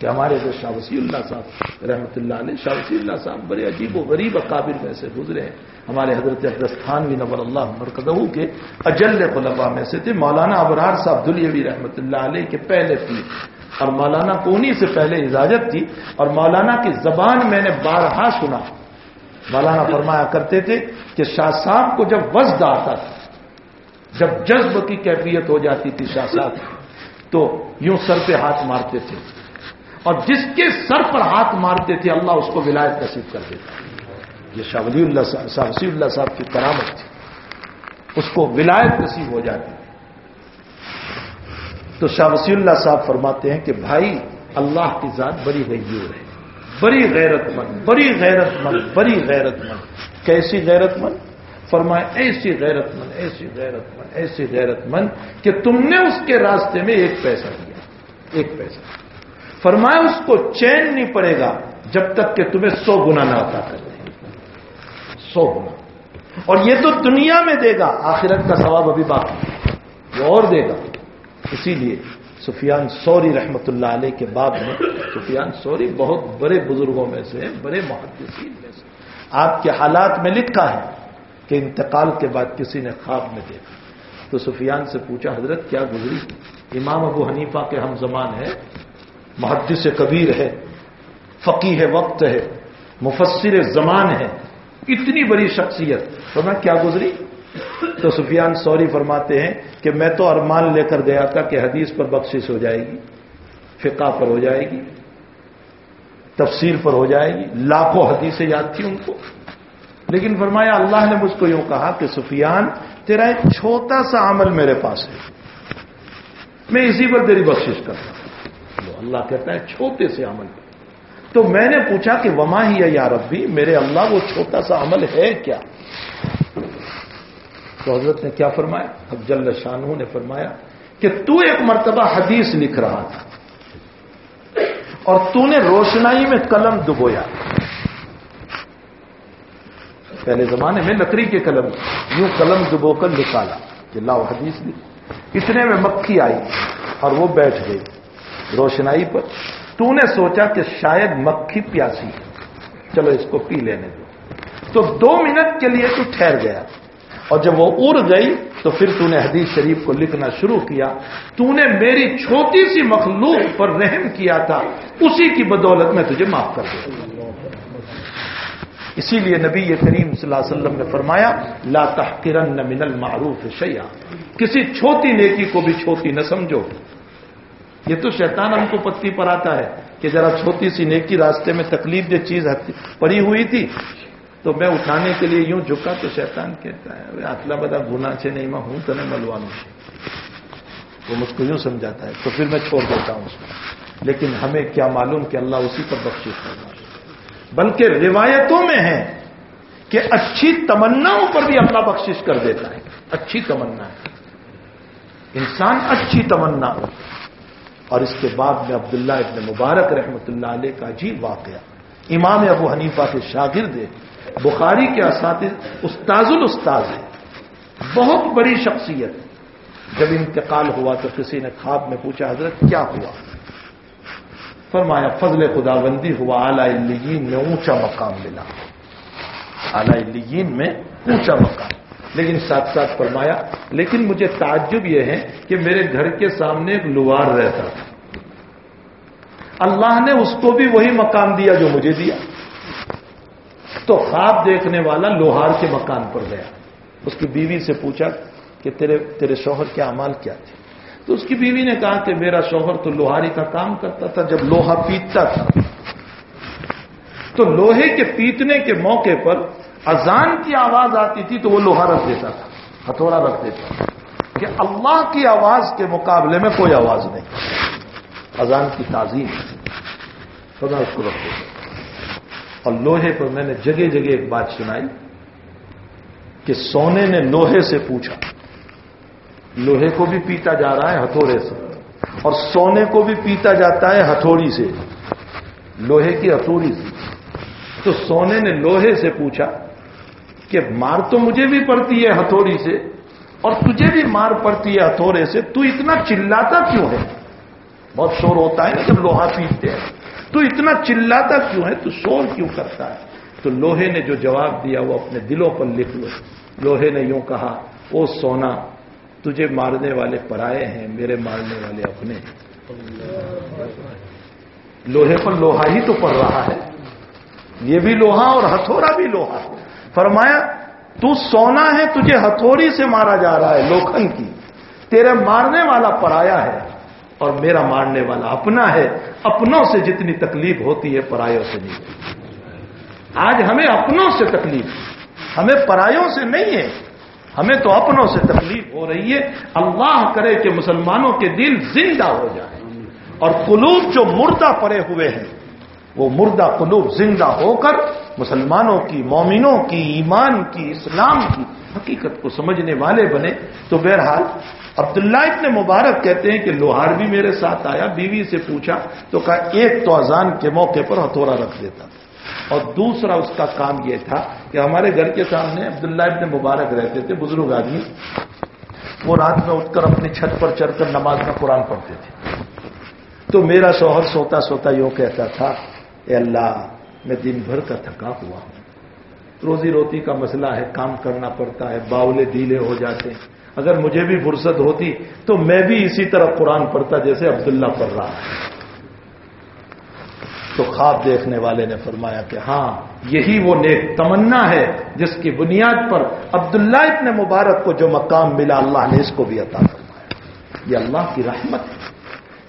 A: کہ ہمارے جو شاہ وسی اللہ صاحب رحمۃ اللہ علیہ، شاہ وسی اللہ صاحب بڑے عجیب و غریب اقابل میں سے گزرے ہیں۔ ہمارے حضرت ابرستان بھی نور اللہ مرکزہ کے اجل خلفا میں سے تھے۔ مولانا ابرار صاحب دلیوی رحمۃ اللہ علیہ کے پہلے پیر اور مولانا کو انہیں سے پہلے اجازت تھی۔ اور مولانا کی زبان میں نے بارہا سنا۔ مولانا فرمایا کرتے تھے کہ شاہ صاحب کو جب وزد آتا تھا، جب جذب کی کیفیت ہو جاتی تھی شاہ صاحب، تو یوں سر پہ ہاتھ مارتے تھے۔ اور جس کے سر پر ہاتھ مارتے تھے، اللہ اس کو ولایت نصیب کر دیتا۔ یہ شاہ ولی اللہ صاحب وسی اللہ صاحب کی کرامت تھی۔ اس کو ولایت نصیب ہو جاتی۔ تو شاہ وسی اللہ صاحب فرماتے ہیں کہ بھائی، اللہ کی ذات بڑی غیور ہے۔ بڑی غیرت مند بڑی غیرت مند بڑی غیرت مند کیسی غیرت مند فرمائے، ایسی غیرت مند ایسی غیرت مند ایسی غیرت مند کہ تم نے اس کے راستے میں ایک پیسہ دیا۔ ایک پیسہ۔ فرمایا اس کو چین نہیں پڑے گا جب تک کہ تمہیں سو گنا نہ عطا کر دیں سو گنا۔ اور یہ تو دنیا میں دے گا، آخرت کا ثواب ابھی باقی وہ اور دے گا۔ اسی لیے سفیان سوری رحمت اللہ علیہ کے بعد میں، سفیان سوری بہت بڑے بزرگوں میں سے، بڑے محدثین میں سے۔ آپ کے حالات میں لکھا ہے کہ انتقال کے بعد کسی نے خواب میں دیکھا۔ تو سفیان سے پوچھا، حضرت کیا گزری؟ امام ابو حنیفہ کے ہم زمان ہے۔ محدث کبیر ہے فقی ہے وقت ہے، مفسر زمان ہے، اتنی بڑی شخصیت۔ تو کیا گزری؟ تو سفیان سوری فرماتے ہیں کہ میں تو ارمان لے کر گیا تھا کہ حدیث پر بخشش ہو جائے گی، فقہ پر ہو جائے گی، تفسیر پر ہو جائے گی، لاکھوں حدیثیں یاد تھی ان کو۔ لیکن فرمایا، اللہ نے مجھ کو یوں کہا کہ سفیان، تیرا ایک چھوٹا سا عمل میرے پاس ہے۔ میں اسی پر تیری بخشش کرتا ہوں۔ اللہ کہتا ہے چھوٹے سے عمل تو میں نے پوچھا کہ وما ہی ہے یا ربی؟ میرے اللہ وہ چھوٹا سا عمل ہے کیا؟ تو حضرت نے کیا فرمایا؟ اب جل شانو نے فرمایا کہ تو ایک مرتبہ حدیث لکھ رہا تھا اور تو نے روشنائی میں قلم ڈبویا پہلے زمانے میں لکڑی کے قلم، یوں قلم ڈبو کر نکالا کہ لاؤ حدیث لکھ۔ اتنے میں مکھی آئی اور وہ بیٹھ گئی۔ روشنائی پر۔ تو نے سوچا کہ شاید مکھی پیاسی ہے۔ چلو اس کو پی لینے دو۔ تو دو منٹ کے لیے تو ٹھہر گیا۔ اور جب وہ اڑ گئی تو پھر تو نے حدیث شریف کو لکھنا شروع کیا۔ تو نے میری چھوٹی سی مخلوق پر رحم کیا تھا۔ اسی کی بدولت میں تجھے معاف کر دیا اسی لیے نبی کریم صلی اللہ علیہ وسلم نے فرمایا، لا تحقرن من المعروف شیئا۔ کسی چھوٹی نیکی کو بھی چھوٹی نہ سمجھو۔ یہ تو شیطان ہم کو پتی پر آتا ہے کہ ذرا چھوٹی سی نیکی راستے میں تکلیف دہ چیز پڑی ہوئی تھی، تو میں اٹھانے کے لیے یوں جھکا تو شیطان کہتا ہے اخلا بدا گنا چھ نہیں میں ہوں تو نہیں ملوانوں وہ مجھ کو یوں سمجھاتا ہے، تو پھر میں چھوڑ دیتا ہوں اس کو۔ لیکن ہمیں کیا معلوم کہ اللہ اسی پر بخشش کرنا بلکہ روایتوں میں ہے کہ اچھی تمناؤں پر بھی اللہ بخشش کر دیتا ہے۔ اچھی تمنا ہے۔ انسان اچھی تمنا اور اس کے بعد میں عبداللہ ابن مبارک رحمۃ اللہ علیہ کا عجیب واقعہ۔ امام ابو حنیفہ کے شاگرد بخاری کے اساتذ استاذ الاستاذ ہے بہت بڑی شخصیت۔ جب انتقال ہوا تو کسی نے خواب میں پوچھا، حضرت کیا ہوا؟ فرمایا، فضل خدا بندی ہوا، اعلی میں اونچا مقام ملا۔ اعلی میں اونچا مقام۔ لیکن ساتھ ساتھ فرمایا، لیکن مجھے تعجب یہ ہے کہ میرے گھر کے سامنے ایک لوار رہتا۔ تھا اللہ نے اس کو بھی وہی مقام دیا جو مجھے دیا۔ تو خواب دیکھنے والا لوہار کے مکان پر گیا۔ اس کی بیوی سے پوچھا کہ تیرے تیرے شوہر کے امال کیا تھے؟ تو اس کی بیوی نے کہا کہ میرا شوہر تو لوہاری کا کام کرتا تھا، جب لوہا پیتتا تھا۔ تو لوہے کے پیتنے کے موقع پر اذان کی آواز آتی تھی تو وہ لوہا رکھ دیتا تھا، ہتھوڑا رکھ دیتا تھا۔ کہ اللہ کی آواز کے مقابلے میں کوئی آواز نہیں۔ اذان کی تعظیم۔ خدا اس کو رکھ دیتا۔ اور لوہے پر میں نے جگہ جگہ ایک بات سنائی کہ سونے نے لوہے سے پوچھا۔ لوہے کو بھی پیتا جا رہا ہے ہتھوڑے سے، اور سونے کو بھی پیتا جاتا ہے ہتھوڑی سے۔ لوہے کی ہتھوڑی سے۔ تو سونے نے لوہے سے پوچھا کہ مار تو مجھے بھی پڑتی ہے ہتھوڑی سے اور تجھے بھی مار پڑتی ہے ہتھوڑے سے، تو اتنا چلاتا کیوں ہے؟ بہت شور ہوتا ہے نا جب لوہا پیتے ہیں۔ تو اتنا چلاتا کیوں ہے؟ تو شور کیوں کرتا ہے؟ تو لوہے نے جو جواب دیا وہ اپنے دلوں پر لکھ لو۔ لوہے نے یوں کہا، او سونا، تجھے مارنے والے پرائے ہیں، میرے مارنے والے اپنے لوہے پر لوہا ہی تو پڑ رہا ہے۔ یہ بھی لوہا اور ہتھوڑا بھی لوہا فرمایا، تو سونا ہے، تجھے ہتھوڑی سے مارا جا رہا ہے، لوکھن کی۔ تیرے مارنے والا پرایا ہے اور میرا مارنے والا اپنا ہے۔ اپنوں سے جتنی تکلیف ہوتی ہے، پرایوں سے نہیں۔ آج ہمیں اپنوں سے تکلیف۔ ہمیں پرایوں سے نہیں ہے، ہمیں تو اپنوں سے تکلیف ہو رہی ہے۔ اللہ کرے کہ مسلمانوں کے دل زندہ ہو جائے۔ اور قلوب جو مردہ پڑے ہوئے ہیں، وہ مردہ قلوب زندہ ہو کر مسلمانوں کی، مومنوں کی، ایمان کی، اسلام کی، حقیقت کو سمجھنے والے بنے، تو بہرحال عبداللہ ابن مبارک کہتے ہیں کہ لوہار بھی میرے ساتھ آیا، بیوی سے پوچھا، تو کہا ایک تو اذان کے موقع پر ہتھوڑا رکھ دیتا تھا۔ اور دوسرا اس کا کام یہ تھا کہ ہمارے گھر کے سامنے عبداللہ ابن مبارک رہتے تھے، بزرگ آدمی۔ وہ رات میں اٹھ کر اپنی چھت پر چڑھ کر نماز میں قرآن پڑھتے تھے۔ تو میرا شوہر سوتا سوتا یوں کہتا تھا، اے اللہ میں دن بھر کا تھکا ہوا ہوں۔ روزی روٹی کا مسئلہ ہے، کام کرنا پڑتا ہے، باولے ڈھیلے ہو جاتے ہیں۔ اگر مجھے بھی فرصت ہوتی تو میں بھی اسی طرح قرآن پڑھتا جیسے عبداللہ پڑھ رہا ہے۔ تو خواب دیکھنے والے نے فرمایا کہ ہاں یہی وہ نیک تمنا ہے جس کی بنیاد پر عبداللہ ابن مبارک کو جو مقام ملا، اللہ نے اس کو بھی عطا فرمایا۔ یہ اللہ کی رحمت ہے۔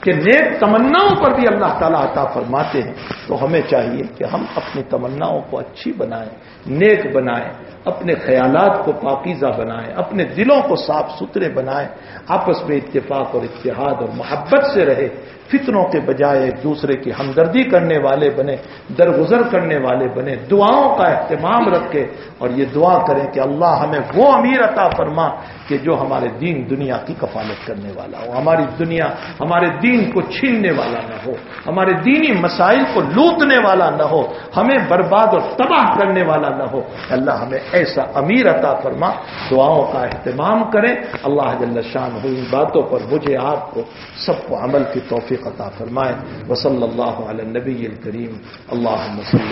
A: کہ نیک تمناؤں پر بھی اللہ تعالیٰ عطا فرماتے ہیں، تو ہمیں چاہیے کہ ہم اپنی تمناؤں کو اچھی بنائیں، نیک بنائیں، اپنے خیالات کو پاکیزہ بنائیں، اپنے دلوں کو صاف ستھرے بنائیں، آپس میں اتفاق اور اتحاد اور محبت سے رہے فتنوں کے بجائے ایک دوسرے کی ہمدردی کرنے والے بنے، درگزر کرنے والے بنے، دعاؤں کا اہتمام رکھے اور یہ دعا کریں کہ اللہ ہمیں وہ امیر عطا فرما کہ جو ہمارے دین دنیا کی کفالت کرنے والا ہو، ہماری دنیا، ہمارے دین کو چھیننے والا نہ ہو، ہمارے دینی مسائل کو لوٹنے والا نہ ہو، ہمیں برباد اور تباہ کرنے والا نہ ہو۔ اللہ، ہمیں ایسا امیر عطا فرما، دعاؤں کا اہتمام کریں۔ اللہ جل شان ہو ان باتوں پر مجھے آپ کو سب کو عمل کی توفیق عطا فرمائے وصلی اللہ علیہ نبی الکریم۔ اللہ وسلم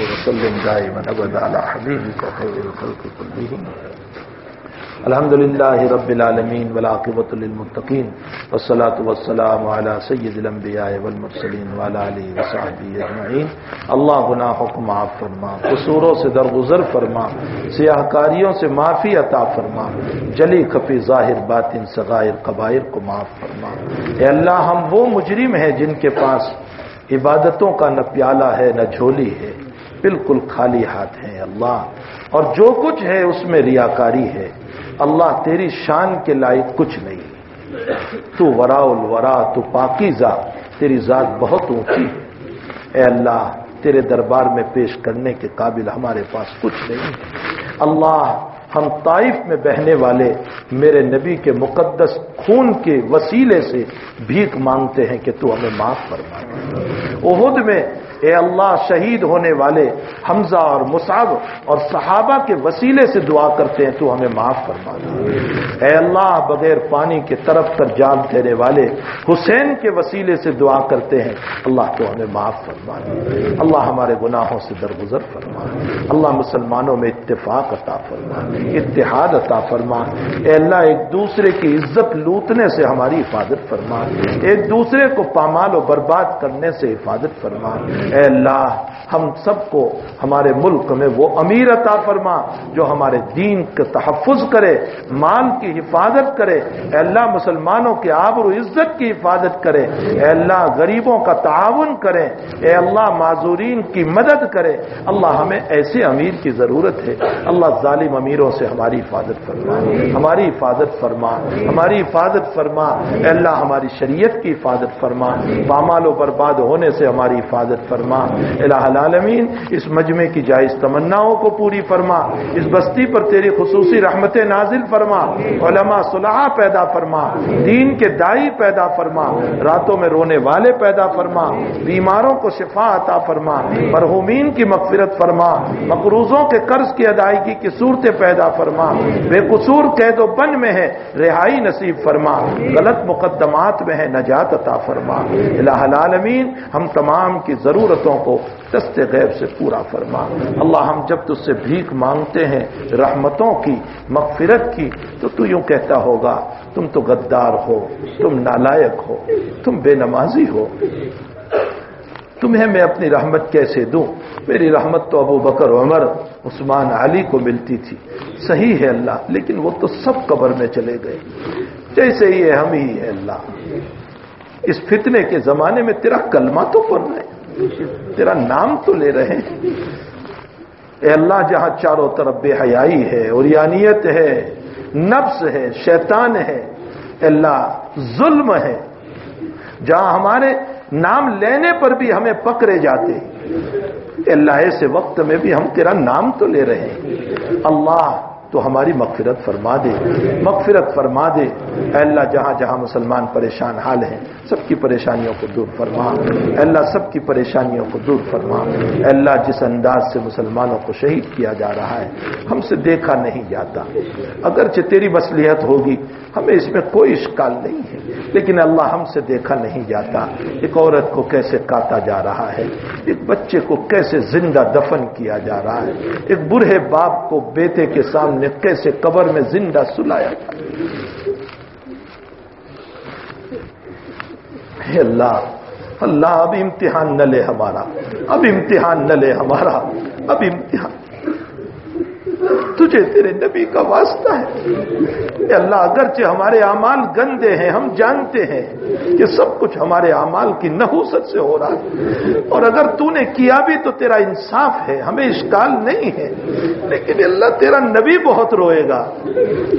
A: الحمد لله رب العالمین ولاقبۃ للمتقین والصلاة والسلام على سید الانبیاء والمرسلین وعلى آله وصحبه اجمعین. اللہ گناہوں کو معاف فرما، قصوروں سے درگزر فرما سیاہ کاریوں سے معافی عطا فرما، جلی خفی ظاہر باطن صغائر قبائر کو معاف فرما۔ اے اللہ، ہم وہ مجرم ہیں جن کے پاس عبادتوں کا نہ پیالہ ہے نہ جھولی ہے، بالکل خالی ہاتھ ہیں۔ اللہ، اور جو کچھ ہے اس میں ریاکاری ہے۔ اللہ تیری شان کے لائق کچھ نہیں۔ تو ورا الورا، تو پاکیزہ تیری ذات بہت اونچی ہے۔ اے اللہ، تیرے دربار میں پیش کرنے کے قابل ہمارے پاس کچھ نہیں اللہ، ہم طائف میں بہنے والے میرے نبی کے مقدس خون کے وسیلے سے بھیک مانگتے ہیں کہ تو ہمیں معاف فرما۔ عہد میں اے اللہ شہید ہونے والے حمزہ اور مصعب اور صحابہ کے وسیلے سے دعا کرتے ہیں، تو ہمیں معاف فرما دے۔ اے اللہ، بغیر پانی کے طرف پر جان دینے والے حسین کے وسیلے سے دعا کرتے ہیں، اللہ تو ہمیں معاف فرما دے۔ اللہ ہمارے گناہوں سے درگزر فرما اللہ مسلمانوں میں اتفاق عطا فرما اتحاد عطا فرما اے اللہ، ایک دوسرے کی عزت لوٹنے سے ہماری حفاظت فرما ایک دوسرے کو پامال و برباد کرنے سے حفاظت فرما اے اللہ، ہم سب کو ہمارے ملک میں وہ امیر عطا فرما جو ہمارے دین کے تحفظ کرے، مال کی حفاظت کرے، اے اللہ مسلمانوں کے آبر و عزت کی حفاظت کرے، اے اللہ غریبوں کا تعاون کرے، اے اللہ معذورین کی مدد کرے۔ اللہ ہمیں ایسے امیر کی ضرورت ہے، اللہ ظالم امیروں سے ہماری حفاظت فرما، ہماری حفاظت فرما، ہماری حفاظت فرما، اے اللہ ہماری شریعت کی حفاظت فرما۔ پامال و برباد ہونے سے ہماری حفاظت فرما۔ الہ العالمین، اس مجمع کی جائز تمناؤں کو پوری فرما۔ اس بستی پر تیری خصوصی رحمت نازل فرما۔ علماء صلاح پیدا فرما۔ دین کے دائی پیدا فرما۔ راتوں میں رونے والے پیدا فرما۔ بیماروں کو شفا عطا فرما۔ مرحومین کی مغفرت فرما۔ مقروضوں کے قرض کی ادائیگی کی صورتیں پیدا فرما۔ بے قصور قید و بن میں ہے، رہائی نصیب فرما۔ غلط مقدمات میں ہے، نجات عطا فرما۔ الہ العالمین، ہم تمام کی ضرورتوں کو دست غیب سے پورا فرما۔ اللہ ہم جب تجھ سے بھیک مانگتے ہیں، رحمتوں کی، مغفرت کی، تو تو یوں کہتا ہوگا، تم تو غدار ہو، تم نالائق ہو، تم بے نمازی ہو۔ تمہیں میں اپنی رحمت کیسے دوں؟ میری رحمت تو ابو بکر، عمر، عثمان، علی کو ملتی تھی۔ صحیح ہے اللہ، لیکن وہ تو سب قبر میں چلے گئے۔ جیسے ہی ہم ہی ہے اللہ۔ اس فتنے کے زمانے میں تیرا کلمہ تو پڑھ رہے تیرا نام تو لے رہے ہیں۔ اے اللہ، جہاں چاروں طرف بے حیائی ہے، اوریانیت ہے، نفس ہے، شیطان ہے اللہ، ظلم ہے۔ جہاں ہمارے نام لینے پر بھی ہمیں پکڑے جاتے اللہ، ایسے وقت میں بھی ہم تیرا نام تو لے رہے ہیں۔ اللہ تو ہماری مغفرت فرما دے، مغفرت فرما دے۔ اے اللہ، جہاں جہاں مسلمان پریشان حال ہیں، سب کی پریشانیوں کو دور فرما۔ اے اللہ، سب کی پریشانیوں کو دور فرما۔ اے اللہ، جس انداز سے مسلمانوں کو شہید کیا جا رہا ہے، ہم سے دیکھا نہیں جاتا۔ اگرچہ تیری مصلیحت ہوگی ہمیں اس میں کوئی اشکال نہیں ہے۔ لیکن اللہ ہم سے دیکھا نہیں جاتا۔ ایک عورت کو کیسے کاٹا جا رہا ہے؟ ایک بچے کو کیسے زندہ دفن کیا جا رہا ہے؟ ایک برے باپ کو بیٹے کے سامنے کیسے قبر میں زندہ سلایا جا ہے؟ اللہ اللہ، اب امتحان نہ لے ہمارا۔ اب امتحان نہ لے ہمارا۔ اب امتحان تجھے تیرے نبی کا واسطہ ہے۔ اے اللہ، اگرچہ ہمارے اعمال گندے ہیں، ہم جانتے ہیں کہ سب کچھ ہمارے اعمال کی نحوست سے ہو رہا ہے۔ اور اگر تو نے کیا بھی تو تیرا انصاف ہے، ہمیں اشکال نہیں ہے۔ لیکن اللہ، تیرا نبی بہت روئے گا۔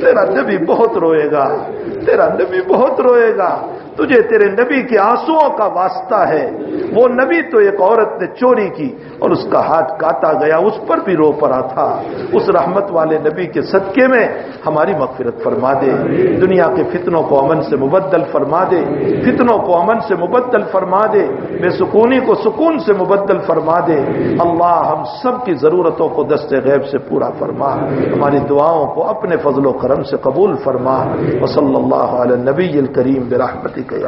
A: تیرا نبی بہت روئے گا۔ تیرا نبی بہت روئے گا۔ تجھے تیرے نبی کے آنسو کا واسطہ ہے۔ وہ نبی تو ایک عورت نے چوری کی اور اس کا ہاتھ کاٹا گیا، اس پر بھی رو پڑا تھا۔ اس رحمت والے نبی کے صدقے میں ہماری مغفرت فرما دے۔ دنیا کے فتنوں کو امن سے مبدل فرما دے۔ فتنوں کو امن سے مبدل فرما دے۔ بے سکونی کو سکون سے مبدل فرما دے۔ اللہ ہم سب کی ضرورتوں کو دست غیب سے پورا فرما۔ ہماری دعاؤں کو اپنے فضل و کرم سے قبول فرما۔ وصلی اللہ علیہ نبی الکریم برحمتی کے